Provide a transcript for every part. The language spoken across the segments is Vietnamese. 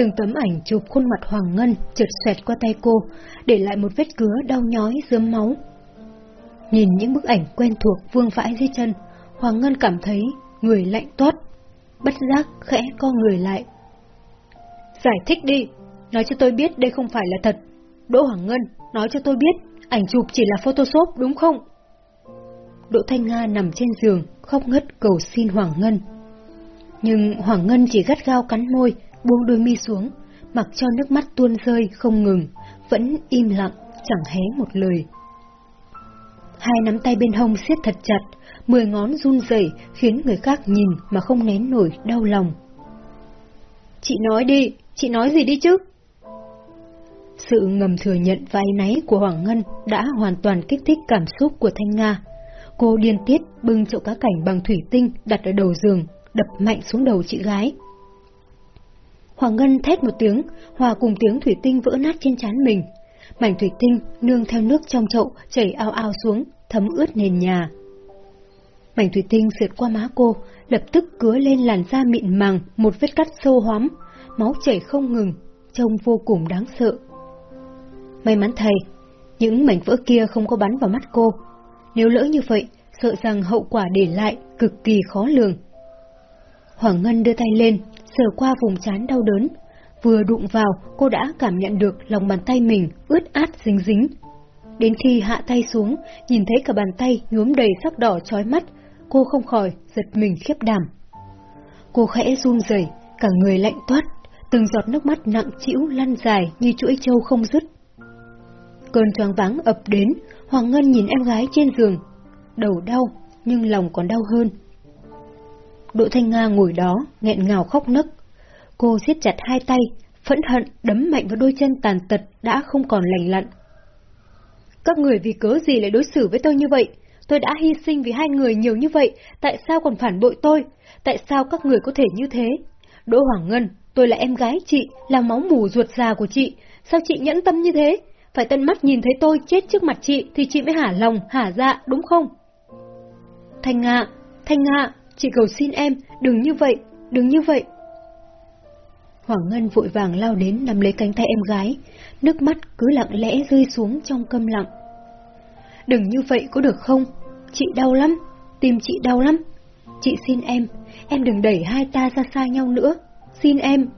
Từng tấm ảnh chụp khuôn mặt Hoàng Ngân trượt xoẹt qua tay cô, để lại một vết cứa đau nhói dướm máu. Nhìn những bức ảnh quen thuộc vương vãi dưới chân, Hoàng Ngân cảm thấy người lạnh toát, bất giác khẽ co người lại. Giải thích đi, nói cho tôi biết đây không phải là thật. Đỗ Hoàng Ngân, nói cho tôi biết, ảnh chụp chỉ là photoshop đúng không? Đỗ Thanh Nga nằm trên giường, khóc ngất cầu xin Hoàng Ngân. Nhưng Hoàng Ngân chỉ gắt gao cắn môi, buông đôi mi xuống, mặc cho nước mắt tuôn rơi không ngừng, vẫn im lặng, chẳng hé một lời. Hai nắm tay bên hông siết thật chặt, mười ngón run rẩy khiến người khác nhìn mà không nén nổi đau lòng. Chị nói đi, chị nói gì đi chứ? Sự ngầm thừa nhận vai náy của Hoàng Ngân đã hoàn toàn kích thích cảm xúc của Thanh Nga. Cô điên tiết bưng chậu cá cảnh bằng thủy tinh đặt ở đầu giường, đập mạnh xuống đầu chị gái. Hoàng Ngân thét một tiếng, hòa cùng tiếng thủy tinh vỡ nát trên trán mình. Mảnh thủy tinh nương theo nước trong chậu chảy ao ao xuống, thấm ướt nền nhà. Mảnh thủy tinh sượt qua má cô, lập tức cứa lên làn da mịn màng một vết cắt sâu hoắm, máu chảy không ngừng, trông vô cùng đáng sợ. May mắn thầy, những mảnh vỡ kia không có bắn vào mắt cô. Nếu lỡ như vậy, sợ rằng hậu quả để lại cực kỳ khó lường. Hoàng Ngân đưa tay lên, sờ qua vùng trán đau đớn. Vừa đụng vào, cô đã cảm nhận được lòng bàn tay mình ướt át dính dính. Đến khi hạ tay xuống, nhìn thấy cả bàn tay nhuốm đầy sắc đỏ chói mắt, cô không khỏi giật mình khiếp đảm. Cô khẽ run rẩy, cả người lạnh toát, từng giọt nước mắt nặng trĩu lăn dài như chuỗi trâu không dứt. Cơn choáng váng ập đến, Hoàng Ngân nhìn em gái trên giường. Đầu đau, nhưng lòng còn đau hơn. Đỗ Thanh Nga ngồi đó, nghẹn ngào khóc nức. Cô siết chặt hai tay, phẫn hận đấm mạnh vào đôi chân tàn tật đã không còn lành lặn. Các người vì cớ gì lại đối xử với tôi như vậy? Tôi đã hy sinh vì hai người nhiều như vậy, tại sao còn phản bội tôi? Tại sao các người có thể như thế? Đỗ Hoàng Ngân, tôi là em gái chị, là máu mù ruột già của chị, sao chị nhẫn tâm như thế? Phải tận mắt nhìn thấy tôi chết trước mặt chị thì chị mới hả lòng, hả dạ, đúng không? Thanh Nga, Thanh Nga, chị cầu xin em, đừng như vậy, đừng như vậy. Hoàng Ngân vội vàng lao đến nắm lấy cánh tay em gái, nước mắt cứ lặng lẽ rơi xuống trong câm lặng. Đừng như vậy có được không? Chị đau lắm, tim chị đau lắm. Chị xin em, em đừng đẩy hai ta ra xa nhau nữa, xin em.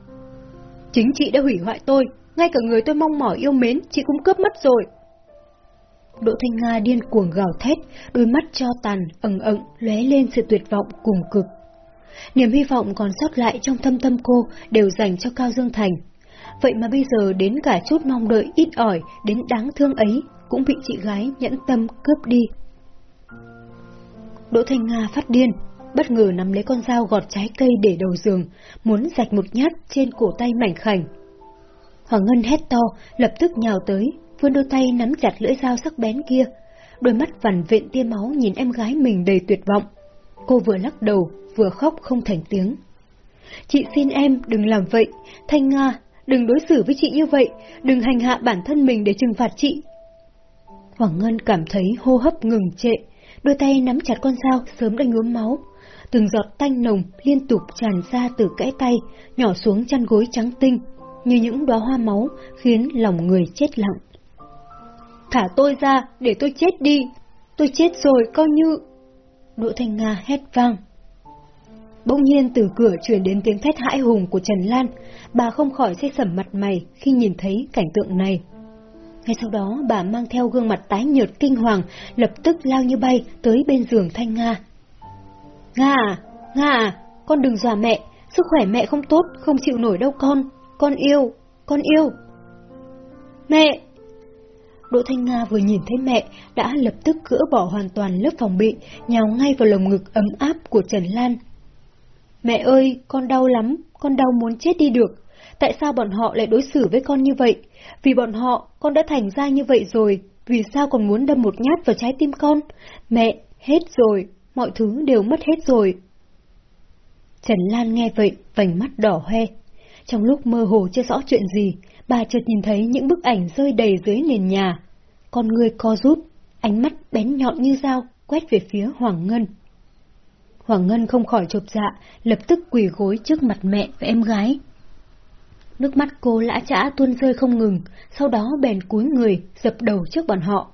Chính chị đã hủy hoại tôi, ngay cả người tôi mong mỏi yêu mến chị cũng cướp mất rồi. Đỗ Thanh Nga điên cuồng gào thét, đôi mắt cho tàn, ẩn ẩn, lóe lên sự tuyệt vọng cùng cực. Niềm hy vọng còn sót lại trong thâm tâm cô đều dành cho Cao Dương Thành. Vậy mà bây giờ đến cả chút mong đợi ít ỏi đến đáng thương ấy cũng bị chị gái nhẫn tâm cướp đi. Đỗ Thanh Nga phát điên, bất ngờ nắm lấy con dao gọt trái cây để đầu giường, muốn rạch một nhát trên cổ tay mảnh khảnh. Hoàng Ngân hét to, lập tức nhào tới, vươn đôi tay nắm chặt lưỡi dao sắc bén kia. Đôi mắt vằn vện tia máu nhìn em gái mình đầy tuyệt vọng. Cô vừa lắc đầu, vừa khóc không thành tiếng. Chị xin em đừng làm vậy, Thanh Nga, đừng đối xử với chị như vậy, đừng hành hạ bản thân mình để trừng phạt chị. Hoàng Ngân cảm thấy hô hấp ngừng trệ, đôi tay nắm chặt con dao sớm đã nhuốm máu. Từng giọt tanh nồng liên tục tràn ra từ kẽ tay, nhỏ xuống chăn gối trắng tinh, như những đóa hoa máu khiến lòng người chết lặng. Thả tôi ra, để tôi chết đi. Tôi chết rồi, coi như... Đỗ Thanh Nga hét vang. Bỗng nhiên từ cửa truyền đến tiếng thét hãi hùng của Trần Lan, bà không khỏi say sẩm mặt mày khi nhìn thấy cảnh tượng này. Ngay sau đó bà mang theo gương mặt tái nhợt kinh hoàng, lập tức lao như bay tới bên giường Thanh Nga. Nga à, Nga à, con đừng dọa mẹ, sức khỏe mẹ không tốt, không chịu nổi đâu con, con yêu, con yêu. Mẹ! Đỗ Thanh Nga vừa nhìn thấy mẹ đã lập tức gỡ bỏ hoàn toàn lớp phòng bị, nhào ngay vào lồng ngực ấm áp của Trần Lan. Mẹ ơi, con đau lắm, con đau muốn chết đi được. Tại sao bọn họ lại đối xử với con như vậy? Vì bọn họ, con đã thành ra như vậy rồi, vì sao còn muốn đâm một nhát vào trái tim con? Mẹ, hết rồi, mọi thứ đều mất hết rồi. Trần Lan nghe vậy, vành mắt đỏ hoe. Trong lúc mơ hồ chưa rõ chuyện gì, bà chợt nhìn thấy những bức ảnh rơi đầy dưới nền nhà. Con người co rút, ánh mắt bén nhọn như dao, quét về phía Hoàng Ngân. Hoàng Ngân không khỏi chộp dạ, lập tức quỳ gối trước mặt mẹ và em gái. Nước mắt cô lã chã tuôn rơi không ngừng, sau đó bèn cúi người, dập đầu trước bọn họ.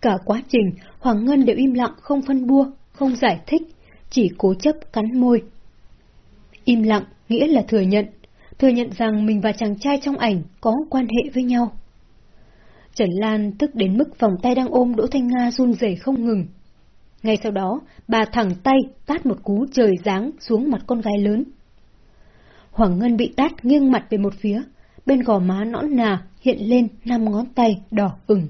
Cả quá trình, Hoàng Ngân đều im lặng không phân bua, không giải thích, chỉ cố chấp cắn môi. Im lặng nghĩa là thừa nhận, thừa nhận rằng mình và chàng trai trong ảnh có quan hệ với nhau. Trần Lan tức đến mức vòng tay đang ôm Đỗ Thanh Nga run rẩy không ngừng. Ngay sau đó, bà thẳng tay tát một cú trời giáng xuống mặt con gái lớn. Hoàng Ngân bị tát nghiêng mặt về một phía, bên gò má nõn nà hiện lên năm ngón tay đỏ ửng.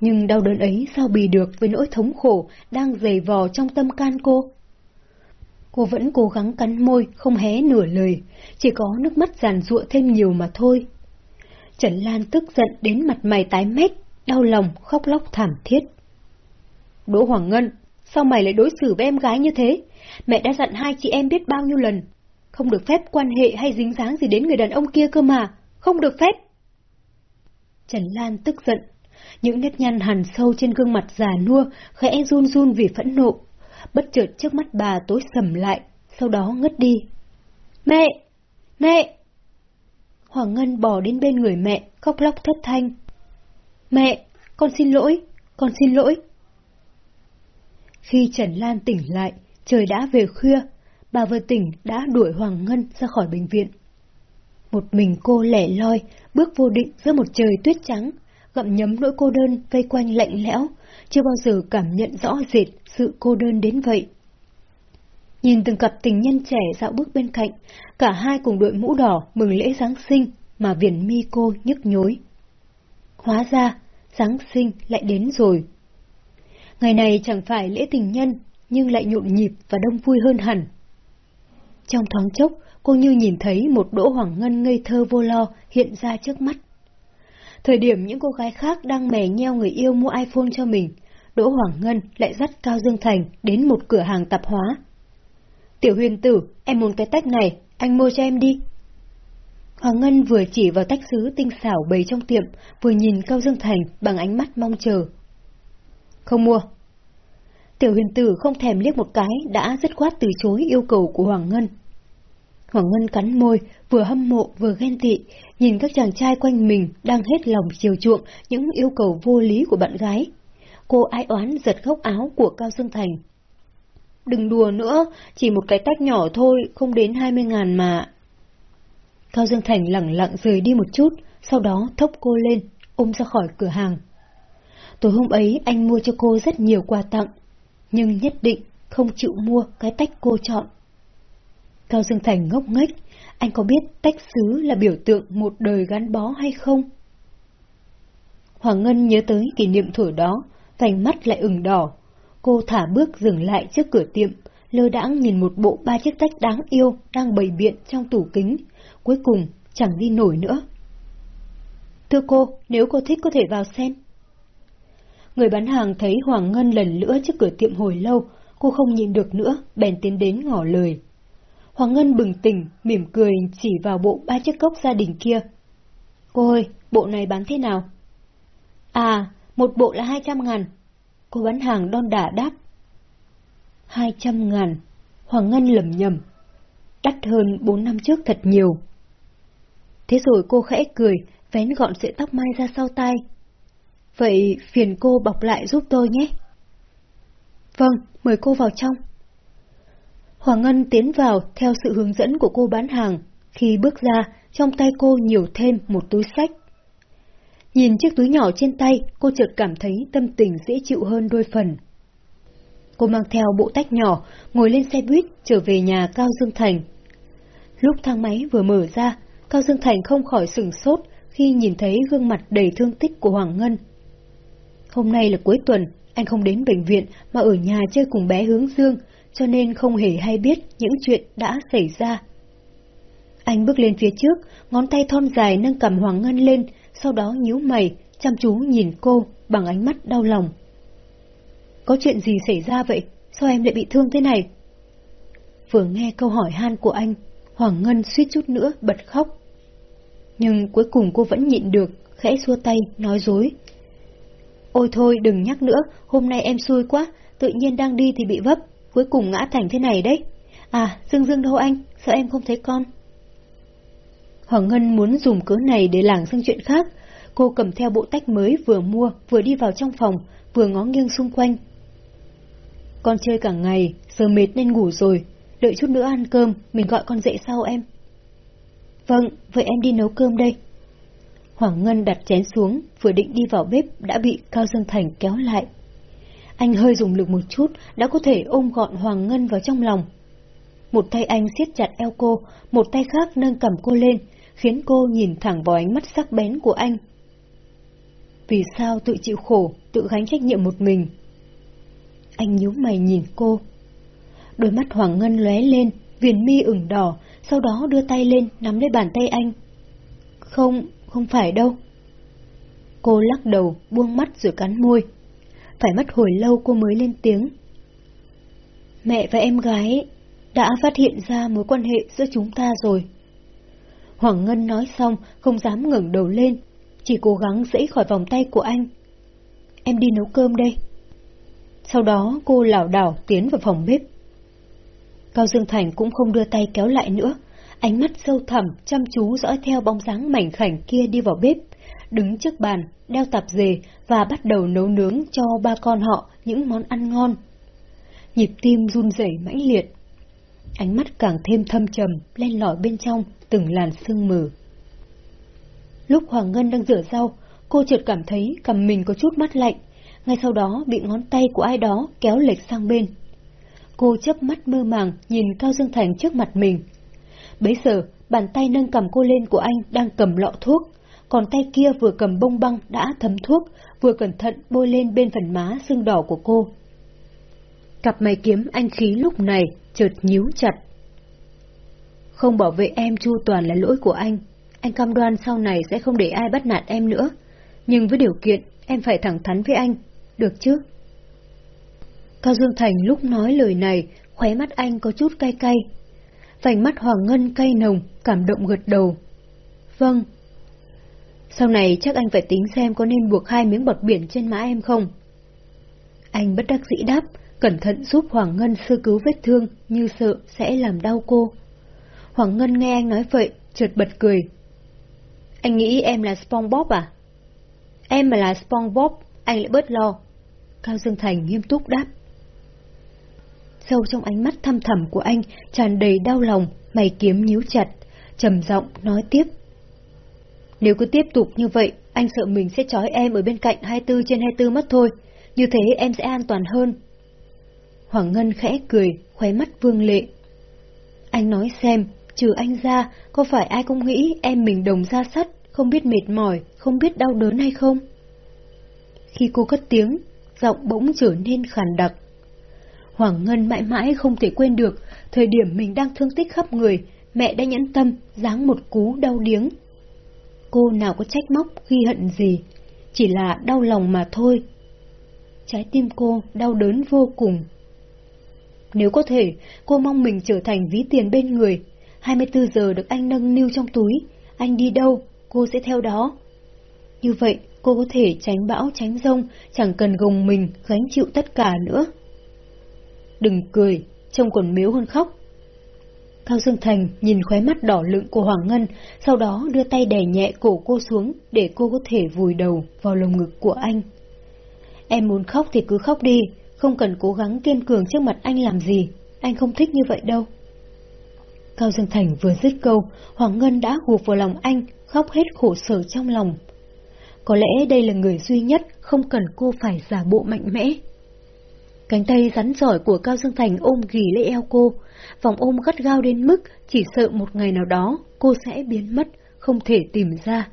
Nhưng đau đớn ấy sao bì được với nỗi thống khổ đang dày vò trong tâm can cô? Cô vẫn cố gắng cắn môi, không hé nửa lời, chỉ có nước mắt giàn ruộng thêm nhiều mà thôi. Trần Lan tức giận đến mặt mày tái mét, đau lòng, khóc lóc thảm thiết. Đỗ Hoàng Ngân, sao mày lại đối xử với em gái như thế? Mẹ đã dặn hai chị em biết bao nhiêu lần. Không được phép quan hệ hay dính dáng gì đến người đàn ông kia cơ mà. Không được phép. Trần Lan tức giận. Những nếp nhăn hằn sâu trên gương mặt già nua, khẽ run run vì phẫn nộ. Bất chợt trước mắt bà tối sầm lại, sau đó ngất đi. Mẹ! Mẹ! Hoàng Ngân bò đến bên người mẹ, khóc lóc thất thanh. Mẹ! Con xin lỗi! Con xin lỗi! Khi Trần Lan tỉnh lại, trời đã về khuya, bà vừa tỉnh đã đuổi Hoàng Ngân ra khỏi bệnh viện. Một mình cô lẻ loi, bước vô định giữa một trời tuyết trắng, gặm nhấm nỗi cô đơn vây quanh lạnh lẽo, chưa bao giờ cảm nhận rõ rệt sự cô đơn đến vậy. Nhìn từng cặp tình nhân trẻ dạo bước bên cạnh, cả hai cùng đội mũ đỏ mừng lễ Giáng sinh mà viền mi cô nhức nhối. Hóa ra, Giáng sinh lại đến rồi. Ngày này chẳng phải lễ tình nhân, nhưng lại nhộn nhịp và đông vui hơn hẳn. Trong thoáng chốc, cô như nhìn thấy một đỗ hoàng ngân ngây thơ vô lo hiện ra trước mắt. Thời điểm những cô gái khác đang mè nheo người yêu mua iPhone cho mình, Đỗ Hoàng Ngân lại dắt Cao Dương Thành đến một cửa hàng tạp hóa. Tiểu huyền tử, em muốn cái tách này, anh mua cho em đi. Hoàng Ngân vừa chỉ vào tách sứ tinh xảo bày trong tiệm, vừa nhìn Cao Dương Thành bằng ánh mắt mong chờ. Không mua. Tiểu huyền tử không thèm liếc một cái đã dứt khoát từ chối yêu cầu của Hoàng Ngân. Hoàng Ngân cắn môi, vừa hâm mộ vừa ghen tị, nhìn các chàng trai quanh mình đang hết lòng chiều chuộng những yêu cầu vô lý của bạn gái. Cô ai oán giật góc áo của Cao Dương Thành. Đừng đùa nữa, chỉ một cái tách nhỏ thôi, không đến hai mươi ngàn mà. Cao Dương Thành lẳng lặng rời đi một chút, sau đó thốc cô lên, ôm ra khỏi cửa hàng. Tối hôm ấy anh mua cho cô rất nhiều quà tặng, nhưng nhất định không chịu mua cái tách cô chọn. Cao Dương Thành ngốc nghếch, anh có biết tách xứ là biểu tượng một đời gắn bó hay không? Hoàng Ngân nhớ tới kỷ niệm thổi đó, vành mắt lại ửng đỏ. Cô thả bước dừng lại trước cửa tiệm, lơ đãng nhìn một bộ ba chiếc tách đáng yêu đang bày biện trong tủ kính, cuối cùng chẳng đi nổi nữa. Thưa cô, nếu cô thích có thể vào xem. Người bán hàng thấy Hoàng Ngân lần nữa trước cửa tiệm hồi lâu, cô không nhìn được nữa, bèn tiến đến ngỏ lời. Hoàng Ngân bừng tỉnh, mỉm cười chỉ vào bộ ba chiếc cốc gia đình kia. Cô ơi, bộ này bán thế nào? À, một bộ là hai trăm ngàn. Cô bán hàng đon đả đáp. Hai trăm ngàn. Hoàng Ngân lầm nhầm. Đắt hơn bốn năm trước thật nhiều. Thế rồi cô khẽ cười, vén gọn sợi tóc mai ra sau tai. Vậy phiền cô bọc lại giúp tôi nhé. Vâng, mời cô vào trong. Hoàng Ngân tiến vào theo sự hướng dẫn của cô bán hàng. Khi bước ra, trong tay cô nhiều thêm một túi sách. Nhìn chiếc túi nhỏ trên tay, cô chợt cảm thấy tâm tình dễ chịu hơn đôi phần. Cô mang theo bộ tách nhỏ, ngồi lên xe buýt trở về nhà Cao Dương Thành. Lúc thang máy vừa mở ra, Cao Dương Thành không khỏi sửng sốt khi nhìn thấy gương mặt đầy thương tích của Hoàng Ngân. Hôm nay là cuối tuần, anh không đến bệnh viện mà ở nhà chơi cùng bé Hướng Dương, cho nên không hề hay biết những chuyện đã xảy ra. Anh bước lên phía trước, ngón tay thon dài nâng cầm Hoàng Ngân lên, sau đó nhíu mày, chăm chú nhìn cô bằng ánh mắt đau lòng. Có chuyện gì xảy ra vậy? Sao em lại bị thương thế này? Vừa nghe câu hỏi han của anh, Hoàng Ngân suýt chút nữa bật khóc. Nhưng cuối cùng cô vẫn nhịn được, khẽ xua tay, nói dối. Ôi thôi đừng nhắc nữa, hôm nay em xui quá, tự nhiên đang đi thì bị vấp, cuối cùng ngã thành thế này đấy. À, Dương Dương đâu anh, sao em không thấy con? Hoàng Ngân muốn dùng cớ này để lảng sang chuyện khác. Cô cầm theo bộ tách mới vừa mua, vừa đi vào trong phòng, vừa ngó nghiêng xung quanh. Con chơi cả ngày, giờ mệt nên ngủ rồi. Đợi chút nữa ăn cơm, mình gọi con dậy sau em. Vâng, vậy em đi nấu cơm đây. Hoàng Ngân đặt chén xuống, vừa định đi vào bếp đã bị Cao Dương Thành kéo lại. Anh hơi dùng lực một chút, đã có thể ôm gọn Hoàng Ngân vào trong lòng. Một tay anh siết chặt eo cô, một tay khác nâng cầm cô lên, khiến cô nhìn thẳng vào ánh mắt sắc bén của anh. Vì sao tự chịu khổ, tự gánh trách nhiệm một mình? Anh nhíu mày nhìn cô. Đôi mắt Hoàng Ngân lóe lên, viền mi ửng đỏ, sau đó đưa tay lên nắm lấy bàn tay anh. Không, không phải đâu. Cô lắc đầu, buông mắt rồi cắn môi. Phải mất hồi lâu cô mới lên tiếng. Mẹ và em gái đã phát hiện ra mối quan hệ giữa chúng ta rồi. Hoàng Ngân nói xong, không dám ngẩng đầu lên, chỉ cố gắng dẫy khỏi vòng tay của anh. Em đi nấu cơm đây. Sau đó cô lảo đảo tiến vào phòng bếp. Cao Dương Thành cũng không đưa tay kéo lại nữa, ánh mắt sâu thẳm chăm chú dõi theo bóng dáng mảnh khảnh kia đi vào bếp, đứng trước bàn, đeo tạp dề và bắt đầu nấu nướng cho ba con họ những món ăn ngon. Nhịp tim run rẩy mãnh liệt. Ánh mắt càng thêm thâm trầm, len lỏi bên trong từng làn sương mờ. Lúc Hoàng Ngân đang rửa rau, cô chợt cảm thấy cầm mình có chút mắt lạnh, ngay sau đó bị ngón tay của ai đó kéo lệch sang bên. Cô chớp mắt mơ màng nhìn Cao Dương Thành trước mặt mình. Bấy giờ, bàn tay nâng cầm cô lên của anh đang cầm lọ thuốc, còn tay kia vừa cầm bông băng đã thấm thuốc, vừa cẩn thận bôi lên bên phần má sưng đỏ của cô. Cặp mày kiếm anh khí lúc này chợt nhíu chặt. Không bảo vệ em chu toàn là lỗi của anh, anh cam đoan sau này sẽ không để ai bắt nạt em nữa. Nhưng với điều kiện, em phải thẳng thắn với anh, được chứ? Cao Dương Thành lúc nói lời này, khóe mắt anh có chút cay cay. Vành mắt Hoàng Ngân cay nồng, cảm động gật đầu. Vâng. Sau này chắc anh phải tính xem có nên buộc hai miếng bọt biển trên má em không? Anh bất đắc dĩ đáp, cẩn thận giúp Hoàng Ngân sơ cứu vết thương như sợ sẽ làm đau cô. Hoàng Ngân nghe anh nói vậy, chợt bật cười. Anh nghĩ em là SpongeBob à? Em mà là SpongeBob, anh lại bớt lo. Cao Dương Thành nghiêm túc đáp. Sâu trong ánh mắt thăm thẳm của anh tràn đầy đau lòng, mày kiếm nhíu chặt, trầm giọng nói tiếp. Nếu cứ tiếp tục như vậy, anh sợ mình sẽ trói em ở bên cạnh 24 trên 24 mất thôi, như thế em sẽ an toàn hơn. Hoàng Ngân khẽ cười, khóe mắt vương lệ. Anh nói xem, trừ anh ra, có phải ai cũng nghĩ em mình đồng ra sắt, không biết mệt mỏi, không biết đau đớn hay không? Khi cô cất tiếng, giọng bỗng trở nên khàn đặc. Hoàng Ngân mãi mãi không thể quên được, thời điểm mình đang thương tích khắp người, mẹ đã nhẫn tâm, giáng một cú đau điếng. Cô nào có trách móc, ghi hận gì, chỉ là đau lòng mà thôi. Trái tim cô đau đớn vô cùng. Nếu có thể, cô mong mình trở thành ví tiền bên người, 24 giờ được anh nâng niu trong túi, anh đi đâu, cô sẽ theo đó. Như vậy, cô có thể tránh bão tránh rông, chẳng cần gồng mình gánh chịu tất cả nữa. Đừng cười, trông còn miếu hơn khóc. Cao Dương Thành nhìn khóe mắt đỏ lựng của Hoàng Ngân, sau đó đưa tay đè nhẹ cổ cô xuống để cô có thể vùi đầu vào lồng ngực của anh. Em muốn khóc thì cứ khóc đi, không cần cố gắng kiên cường trước mặt anh làm gì, anh không thích như vậy đâu. Cao Dương Thành vừa dứt câu, Hoàng Ngân đã gục vào lòng anh, khóc hết khổ sở trong lòng. Có lẽ đây là người duy nhất không cần cô phải giả bộ mạnh mẽ. Cánh tay rắn giỏi của Cao Dương Thành ôm ghì lấy eo cô, vòng ôm gắt gao đến mức chỉ sợ một ngày nào đó cô sẽ biến mất, không thể tìm ra.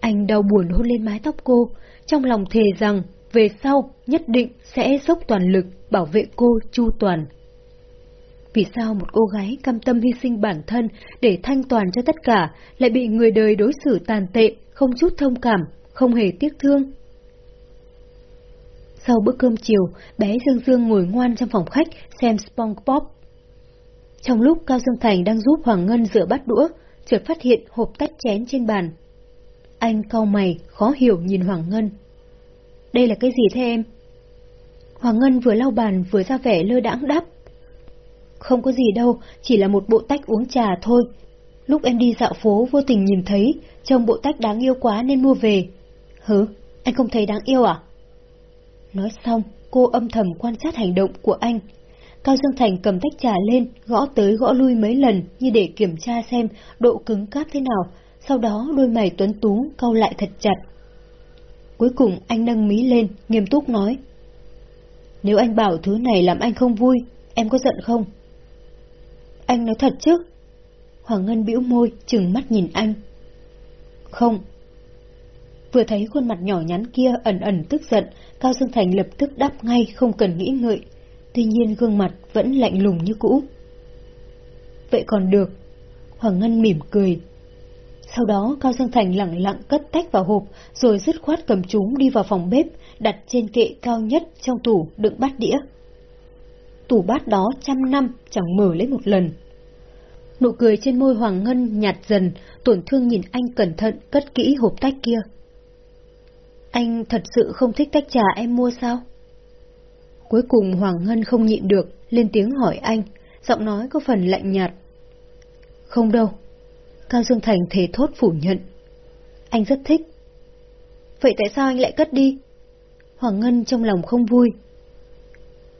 Anh đau buồn hôn lên mái tóc cô, trong lòng thề rằng về sau nhất định sẽ dốc toàn lực bảo vệ cô chu toàn. Vì sao một cô gái cam tâm hy sinh bản thân để thanh toàn cho tất cả lại bị người đời đối xử tàn tệ, không chút thông cảm, không hề tiếc thương? Sau bữa cơm chiều, bé Dương Dương ngồi ngoan trong phòng khách xem SpongeBob. Trong lúc Cao Dương Thành đang giúp Hoàng Ngân rửa bát đũa, chợt phát hiện hộp tách chén trên bàn. Anh cau mày, khó hiểu nhìn Hoàng Ngân. Đây là cái gì thế em? Hoàng Ngân vừa lau bàn vừa ra vẻ lơ đãng đáp. Không có gì đâu, chỉ là một bộ tách uống trà thôi. Lúc em đi dạo phố vô tình nhìn thấy, trông bộ tách đáng yêu quá nên mua về. Hứ, anh không thấy đáng yêu à? Nói xong, cô âm thầm quan sát hành động của anh. Cao Dương Thành cầm tách trà lên, gõ tới gõ lui mấy lần như để kiểm tra xem độ cứng cáp thế nào, sau đó đôi mày tuấn tú cau lại thật chặt. Cuối cùng anh nâng mí lên, nghiêm túc nói. Nếu anh bảo thứ này làm anh không vui, em có giận không? Anh nói thật chứ? Hoàng Ngân bĩu môi, chừng mắt nhìn anh. Không. Vừa thấy khuôn mặt nhỏ nhắn kia ẩn ẩn tức giận, Cao Dương Thành lập tức đáp ngay không cần nghĩ ngợi. Tuy nhiên gương mặt vẫn lạnh lùng như cũ. Vậy còn được. Hoàng Ngân mỉm cười. Sau đó Cao Dương Thành lặng lặng cất tách vào hộp, rồi dứt khoát cầm chúng đi vào phòng bếp, đặt trên kệ cao nhất trong tủ đựng bát đĩa. Tủ bát đó trăm năm chẳng mở lấy một lần. Nụ cười trên môi Hoàng Ngân nhạt dần, tổn thương nhìn anh cẩn thận cất kỹ hộp tách kia. Anh thật sự không thích tách trà em mua sao? Cuối cùng Hoàng Ngân không nhịn được, lên tiếng hỏi anh, giọng nói có phần lạnh nhạt. Không đâu. Cao Dương Thành thề thốt phủ nhận. Anh rất thích. Vậy tại sao anh lại cất đi? Hoàng Ngân trong lòng không vui.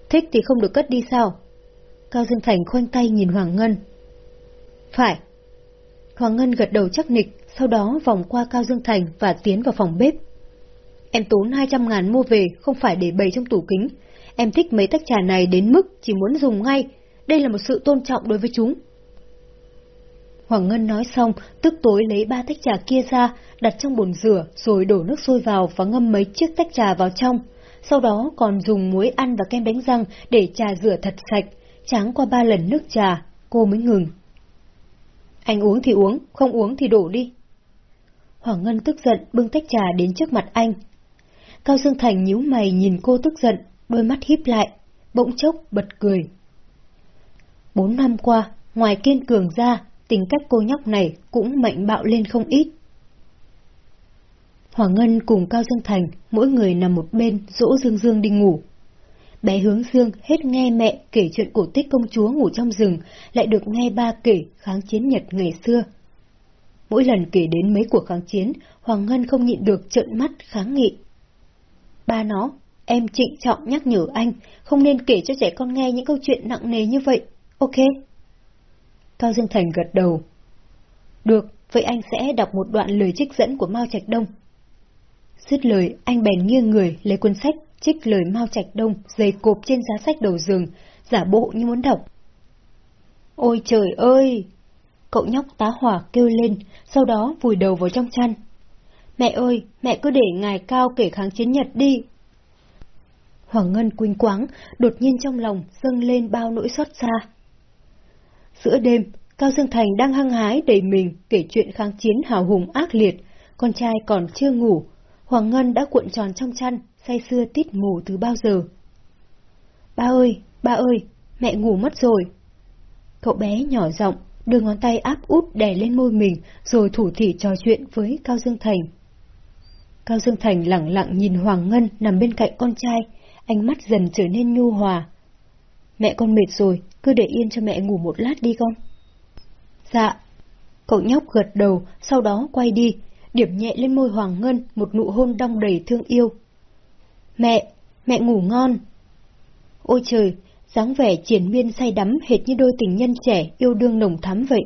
Thích thì không được cất đi sao? Cao Dương Thành khoanh tay nhìn Hoàng Ngân. Phải. Hoàng Ngân gật đầu chắc nịch, sau đó vòng qua Cao Dương Thành và tiến vào phòng bếp. Em tốn 200 ngàn mua về không phải để bày trong tủ kính. Em thích mấy tách trà này đến mức chỉ muốn dùng ngay. Đây là một sự tôn trọng đối với chúng. Hoàng Ngân nói xong, tức tối lấy ba tách trà kia ra, đặt trong bồn rửa, rồi đổ nước sôi vào và ngâm mấy chiếc tách trà vào trong. Sau đó còn dùng muối ăn và kem đánh răng để trà rửa thật sạch, tráng qua ba lần nước trà, cô mới ngừng. Anh uống thì uống, không uống thì đổ đi. Hoàng Ngân tức giận bưng tách trà đến trước mặt anh. Cao Dương Thành nhíu mày nhìn cô tức giận, đôi mắt híp lại, bỗng chốc bật cười. Bốn năm qua, ngoài kiên cường ra, tính cách cô nhóc này cũng mạnh bạo lên không ít. Hoàng Ngân cùng Cao Dương Thành, mỗi người nằm một bên, dỗ Dương Dương đi ngủ. Bé hướng Dương hết nghe mẹ kể chuyện cổ tích công chúa ngủ trong rừng, lại được nghe ba kể kháng chiến Nhật ngày xưa. Mỗi lần kể đến mấy cuộc kháng chiến, Hoàng Ngân không nhịn được trợn mắt kháng nghị. Ba nó, em trịnh trọng nhắc nhở anh, không nên kể cho trẻ con nghe những câu chuyện nặng nề như vậy, ok? Cao Dương Thành gật đầu. Được, vậy anh sẽ đọc một đoạn lời trích dẫn của Mao Trạch Đông. Dứt lời, anh bèn nghiêng người lấy cuốn sách trích lời Mao Trạch Đông dày cộp trên giá sách đầu giường, giả bộ như muốn đọc. Ôi trời ơi! Cậu nhóc tá hỏa kêu lên, sau đó vùi đầu vào trong chăn. Mẹ ơi, mẹ cứ để ngài cao kể kháng chiến Nhật đi. Hoàng Ngân quỳnh quáng, đột nhiên trong lòng dâng lên bao nỗi xót xa. Giữa đêm, Cao Dương Thành đang hăng hái đầy mình kể chuyện kháng chiến hào hùng ác liệt, con trai còn chưa ngủ, Hoàng Ngân đã cuộn tròn trong chăn, say sưa tít ngủ từ bao giờ. Ba ơi, ba ơi, mẹ ngủ mất rồi. Cậu bé nhỏ giọng, đưa ngón tay áp út đè lên môi mình, rồi thủ thỉ trò chuyện với Cao Dương Thành. Cao Dương Thành lặng lặng nhìn Hoàng Ngân nằm bên cạnh con trai, ánh mắt dần trở nên nhu hòa. Mẹ con mệt rồi, cứ để yên cho mẹ ngủ một lát đi con. Dạ. Cậu nhóc gật đầu, sau đó quay đi, điểm nhẹ lên môi Hoàng Ngân một nụ hôn đong đầy thương yêu. Mẹ, mẹ ngủ ngon. Ôi trời, dáng vẻ triển miên say đắm hệt như đôi tình nhân trẻ yêu đương nồng thắm vậy.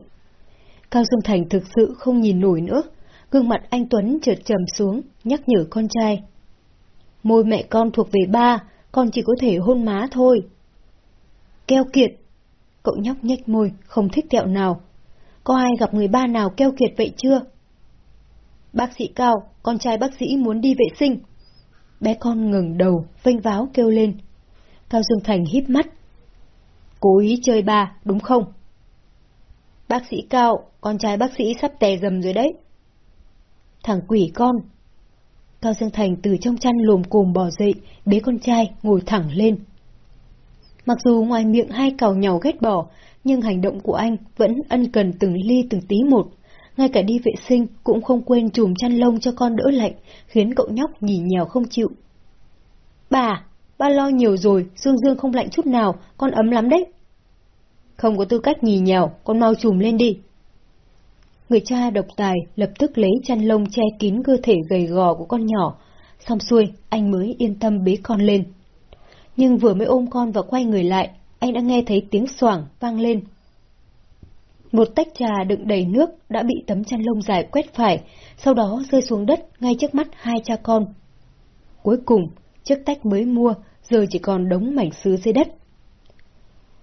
Cao Dương Thành thực sự không nhìn nổi nữa, gương mặt anh Tuấn chợt trầm xuống, nhắc nhở con trai. Môi mẹ con thuộc về ba, con chỉ có thể hôn má thôi. Keo kiệt! Cậu nhóc nhếch môi, không thích tẹo nào. Có ai gặp người ba nào keo kiệt vậy chưa? Bác sĩ Cao, con trai bác sĩ muốn đi vệ sinh. Bé con ngừng đầu, vênh váo kêu lên. Cao Dương Thành híp mắt. Cố ý chơi ba đúng không? Bác sĩ Cao, con trai bác sĩ sắp tè dầm rồi đấy. Thằng quỷ con. Cao Dương Thành từ trong chăn lồm cồm bò dậy, bế con trai ngồi thẳng lên. Mặc dù ngoài miệng hai cào nhàu ghét bỏ, nhưng hành động của anh vẫn ân cần từng ly từng tí một. Ngay cả đi vệ sinh cũng không quên chùm chăn lông cho con đỡ lạnh, khiến cậu nhóc nhỉ nhèo không chịu. Bà, ba lo nhiều rồi, Dương Dương không lạnh chút nào, con ấm lắm đấy. Không có tư cách nhì nhèo, con mau chùm lên đi người cha độc tài lập tức lấy chăn lông che kín cơ thể gầy gò của con nhỏ, xong xuôi anh mới yên tâm bế con lên. Nhưng vừa mới ôm con và quay người lại, anh đã nghe thấy tiếng xoảng vang lên. Một tách trà đựng đầy nước đã bị tấm chăn lông dài quét phải, sau đó rơi xuống đất ngay trước mắt hai cha con. Cuối cùng, chiếc tách mới mua, giờ chỉ còn đống mảnh sứ dưới đất.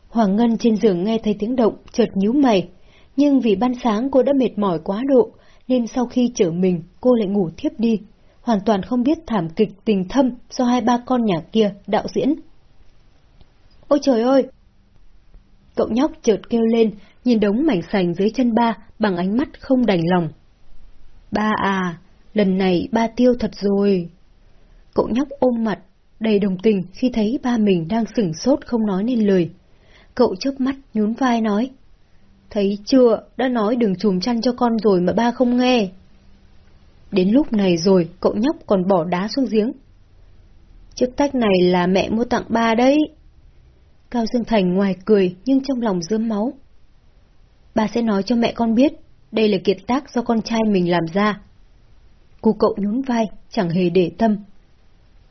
Hoàng Ngân trên giường nghe thấy tiếng động, chợt nhíu mày, nhưng vì ban sáng cô đã mệt mỏi quá độ, nên sau khi trở mình cô lại ngủ thiếp đi, hoàn toàn không biết thảm kịch tình thâm do hai ba con nhà kia đạo diễn. Ôi trời ơi! Cậu nhóc chợt kêu lên, nhìn đống mảnh sành dưới chân ba bằng ánh mắt không đành lòng. Ba à, lần này ba tiêu thật rồi. Cậu nhóc ôm mặt, đầy đồng tình khi thấy ba mình đang sửng sốt không nói nên lời. Cậu chớp mắt nhún vai nói. Thấy chưa, đã nói đừng chùm chăn cho con rồi mà ba không nghe. Đến lúc này rồi, cậu nhóc còn bỏ đá xuống giếng. Chiếc tách này là mẹ mua tặng ba đấy. Cao Dương Thành ngoài cười nhưng trong lòng dướm máu. Ba sẽ nói cho mẹ con biết, đây là kiệt tác do con trai mình làm ra. Cô cậu nhún vai, chẳng hề để tâm.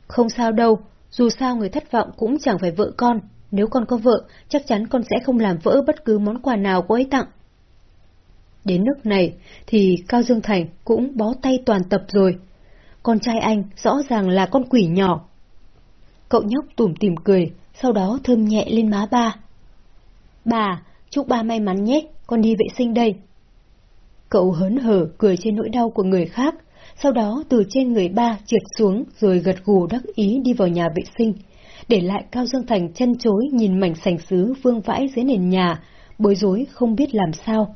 Không sao đâu, dù sao người thất vọng cũng chẳng phải vợ con, nếu con có vợ, chắc chắn con sẽ không làm vỡ bất cứ món quà nào cô ấy tặng. Đến nước này, thì Cao Dương Thành cũng bó tay toàn tập rồi. Con trai anh rõ ràng là con quỷ nhỏ. Cậu nhóc tủm tỉm cười, sau đó thơm nhẹ lên má ba. Bà, chúc ba may mắn nhé, con đi vệ sinh đây. Cậu hớn hở cười trên nỗi đau của người khác, sau đó từ trên người ba trượt xuống rồi gật gù đắc ý đi vào nhà vệ sinh, để lại Cao Dương Thành chân chối nhìn mảnh sành sứ vương vãi dưới nền nhà, bối rối không biết làm sao.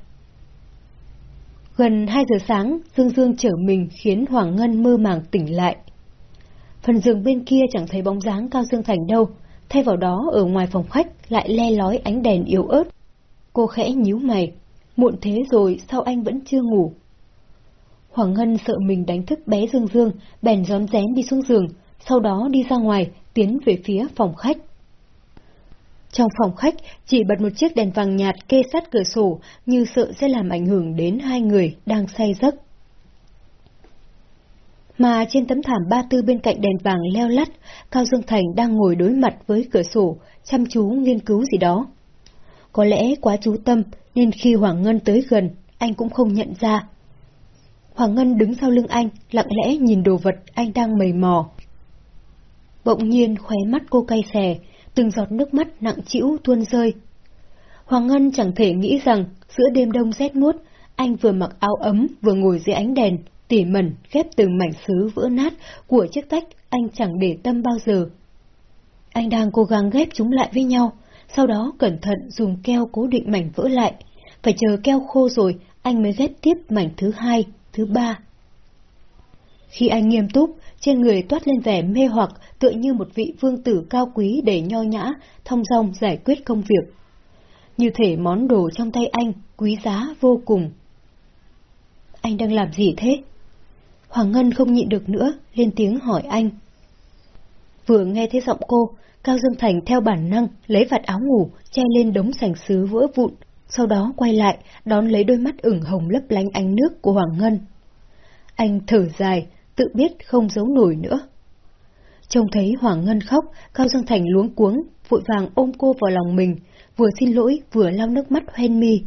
Gần 2 giờ sáng, Dương Dương chở mình khiến Hoàng Ngân mơ màng tỉnh lại. Phần giường bên kia chẳng thấy bóng dáng Cao Dương Thành đâu, thay vào đó ở ngoài phòng khách lại le lói ánh đèn yếu ớt. Cô khẽ nhíu mày, muộn thế rồi sao anh vẫn chưa ngủ? Hoàng Ngân sợ mình đánh thức bé Dương Dương, bèn rón rén đi xuống giường, sau đó đi ra ngoài, tiến về phía phòng khách. Trong phòng khách, chỉ bật một chiếc đèn vàng nhạt kê sát cửa sổ, như sợ sẽ làm ảnh hưởng đến hai người đang say giấc. Mà trên tấm thảm ba tư bên cạnh đèn vàng leo lắt, Cao Dương Thành đang ngồi đối mặt với cửa sổ, chăm chú nghiên cứu gì đó. Có lẽ quá chú tâm, nên khi Hoàng Ngân tới gần, anh cũng không nhận ra. Hoàng Ngân đứng sau lưng anh, lặng lẽ nhìn đồ vật anh đang mầy mò. Bỗng nhiên khóe mắt cô cay xè, từng giọt nước mắt nặng trĩu tuôn rơi. Hoàng Ngân chẳng thể nghĩ rằng giữa đêm đông rét muốt, anh vừa mặc áo ấm vừa ngồi dưới ánh đèn, tỉ mẩn ghép từng mảnh sứ vỡ nát của chiếc tách anh chẳng để tâm bao giờ. Anh đang cố gắng ghép chúng lại với nhau, sau đó cẩn thận dùng keo cố định mảnh vỡ lại. Phải chờ keo khô rồi, anh mới ghép tiếp mảnh thứ hai, thứ ba. Khi anh nghiêm túc, trên người toát lên vẻ mê hoặc tựa như một vị vương tử cao quý để nho nhã, thông dong giải quyết công việc. Như thể món đồ trong tay anh quý giá vô cùng. Anh đang làm gì thế? Hoàng Ngân không nhịn được nữa, lên tiếng hỏi anh. Vừa nghe thấy giọng cô, Cao Dương Thành theo bản năng lấy vạt áo ngủ che lên đống sành sứ vỡ vụn, sau đó quay lại đón lấy đôi mắt ửng hồng lấp lánh ánh nước của Hoàng Ngân. Anh thở dài, tự biết không giấu nổi nữa. Trông thấy Hoàng Ngân khóc, Cao Dương Thành luống cuống, vội vàng ôm cô vào lòng mình, vừa xin lỗi vừa lau nước mắt hoen mi.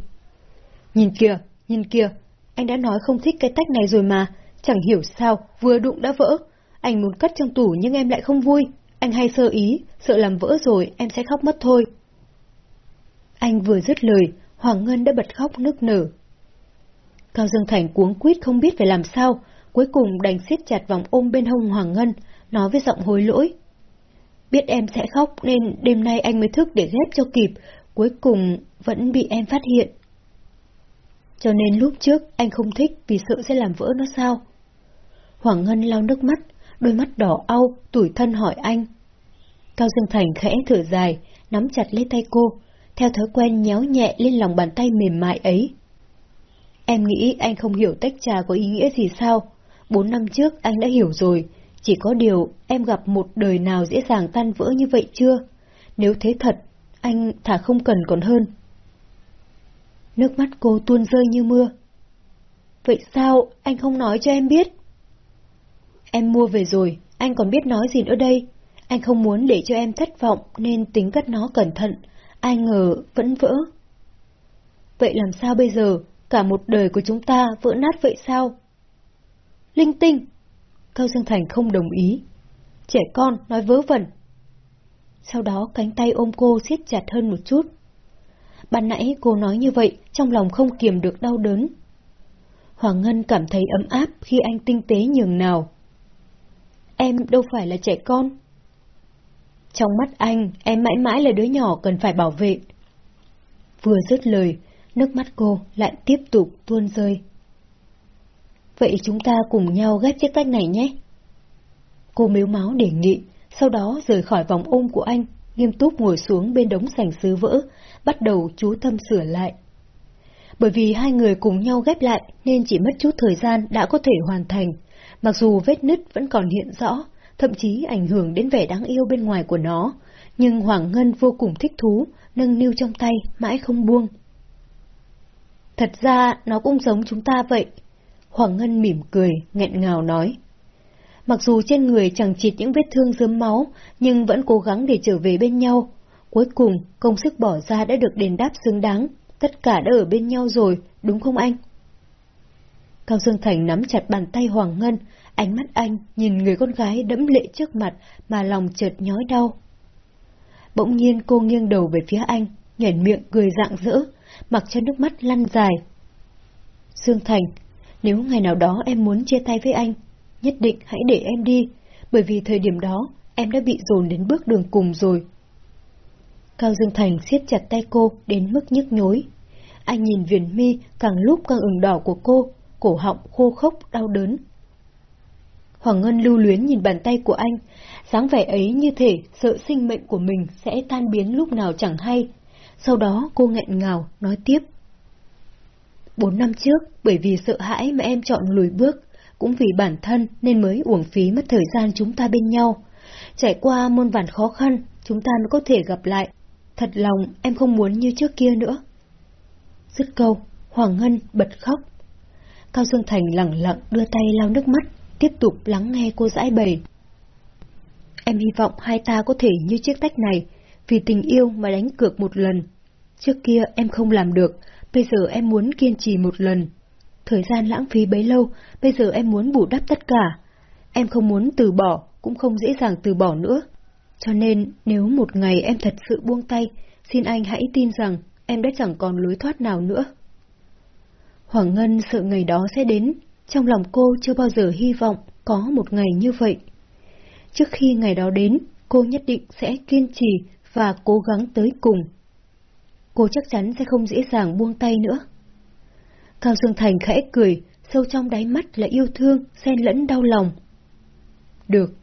Nhìn kìa, nhìn kìa, anh đã nói không thích cái tách này rồi mà, chẳng hiểu sao, vừa đụng đã vỡ. Anh muốn cất trong tủ nhưng em lại không vui, anh hay sơ ý, sợ làm vỡ rồi em sẽ khóc mất thôi. Anh vừa dứt lời, Hoàng Ngân đã bật khóc nức nở. Cao Dương Thành cuống quýt không biết phải làm sao, cuối cùng đành siết chặt vòng ôm bên hông Hoàng Ngân, nói với giọng hối lỗi. Biết em sẽ khóc nên đêm nay anh mới thức để ghép cho kịp, cuối cùng vẫn bị em phát hiện. Cho nên lúc trước anh không thích vì sợ sẽ làm vỡ nó sao. Hoàng Ngân lau nước mắt, đôi mắt đỏ au, tủi thân hỏi anh. Cao Dương Thành khẽ thở dài, nắm chặt lấy tay cô, theo thói quen nhéo nhẹ lên lòng bàn tay mềm mại ấy. Em nghĩ anh không hiểu tách trà có ý nghĩa gì sao? Bốn năm trước anh đã hiểu rồi, chỉ có điều em gặp một đời nào dễ dàng tan vỡ như vậy chưa? Nếu thế thật, anh thả không cần còn hơn. Nước mắt cô tuôn rơi như mưa. Vậy sao anh không nói cho em biết? Em mua về rồi, anh còn biết nói gì nữa đây? Anh không muốn để cho em thất vọng nên tính cất nó cẩn thận, ai ngờ vẫn vỡ. Vậy làm sao bây giờ? Cả một đời của chúng ta vỡ nát vậy sao? Linh tinh! Cao Dương Thành không đồng ý. Trẻ con nói vớ vẩn. Sau đó cánh tay ôm cô siết chặt hơn một chút. Ban nãy cô nói như vậy, trong lòng không kiềm được đau đớn. Hoàng Ngân cảm thấy ấm áp khi anh tinh tế nhường nào. Em đâu phải là trẻ con. Trong mắt anh, em mãi mãi là đứa nhỏ cần phải bảo vệ. Vừa dứt lời, nước mắt cô lại tiếp tục tuôn rơi. Vậy chúng ta cùng nhau ghép chiếc tách này nhé. Cô mếu máu đề nghị, sau đó rời khỏi vòng ôm của anh, nghiêm túc ngồi xuống bên đống sành sứ vỡ, bắt đầu chú tâm sửa lại. Bởi vì hai người cùng nhau ghép lại nên chỉ mất chút thời gian đã có thể hoàn thành, mặc dù vết nứt vẫn còn hiện rõ, thậm chí ảnh hưởng đến vẻ đáng yêu bên ngoài của nó, nhưng Hoàng Ngân vô cùng thích thú, nâng niu trong tay, mãi không buông. Thật ra, nó cũng giống chúng ta vậy. Hoàng Ngân mỉm cười, nghẹn ngào nói. Mặc dù trên người chẳng chịt những vết thương dớm máu, nhưng vẫn cố gắng để trở về bên nhau. Cuối cùng, công sức bỏ ra đã được đền đáp xứng đáng, tất cả đã ở bên nhau rồi, đúng không anh? Cao Dương Thành nắm chặt bàn tay Hoàng Ngân, ánh mắt anh nhìn người con gái đẫm lệ trước mặt mà lòng chợt nhói đau. Bỗng nhiên cô nghiêng đầu về phía anh, nhảy miệng cười rạng rỡ, mặc cho nước mắt lăn dài. Dương Thành, nếu ngày nào đó em muốn chia tay với anh, nhất định hãy để em đi, bởi vì thời điểm đó em đã bị dồn đến bước đường cùng rồi. Cao Dương Thành siết chặt tay cô đến mức nhức nhối. Anh nhìn viền mi càng lúc càng ửng đỏ của cô, cổ họng khô khốc đau đớn. Hoàng Ngân lưu luyến nhìn bàn tay của anh, dáng vẻ ấy như thể sợ sinh mệnh của mình sẽ tan biến lúc nào chẳng hay. Sau đó cô nghẹn ngào, nói tiếp. Bốn năm trước, bởi vì sợ hãi mà em chọn lùi bước, cũng vì bản thân nên mới uổng phí mất thời gian chúng ta bên nhau. Trải qua muôn vàn khó khăn, chúng ta mới có thể gặp lại. Thật lòng em không muốn như trước kia nữa. Dứt câu, Hoàng Ngân bật khóc. Cao Dương Thành lặng lặng đưa tay lau nước mắt, tiếp tục lắng nghe cô giải bày. Em hy vọng hai ta có thể như chiếc tách này, vì tình yêu mà đánh cược một lần. Trước kia em không làm được, bây giờ em muốn kiên trì một lần. Thời gian lãng phí bấy lâu, bây giờ em muốn bù đắp tất cả. Em không muốn từ bỏ, cũng không dễ dàng từ bỏ nữa. Cho nên, nếu một ngày em thật sự buông tay, xin anh hãy tin rằng em đã chẳng còn lối thoát nào nữa. Hoàng Ngân sợ ngày đó sẽ đến, trong lòng cô chưa bao giờ hy vọng có một ngày như vậy. Trước khi ngày đó đến, cô nhất định sẽ kiên trì và cố gắng tới cùng. Cô chắc chắn sẽ không dễ dàng buông tay nữa. Cao Dương Thành khẽ cười, sâu trong đáy mắt là yêu thương, xen lẫn đau lòng. Được.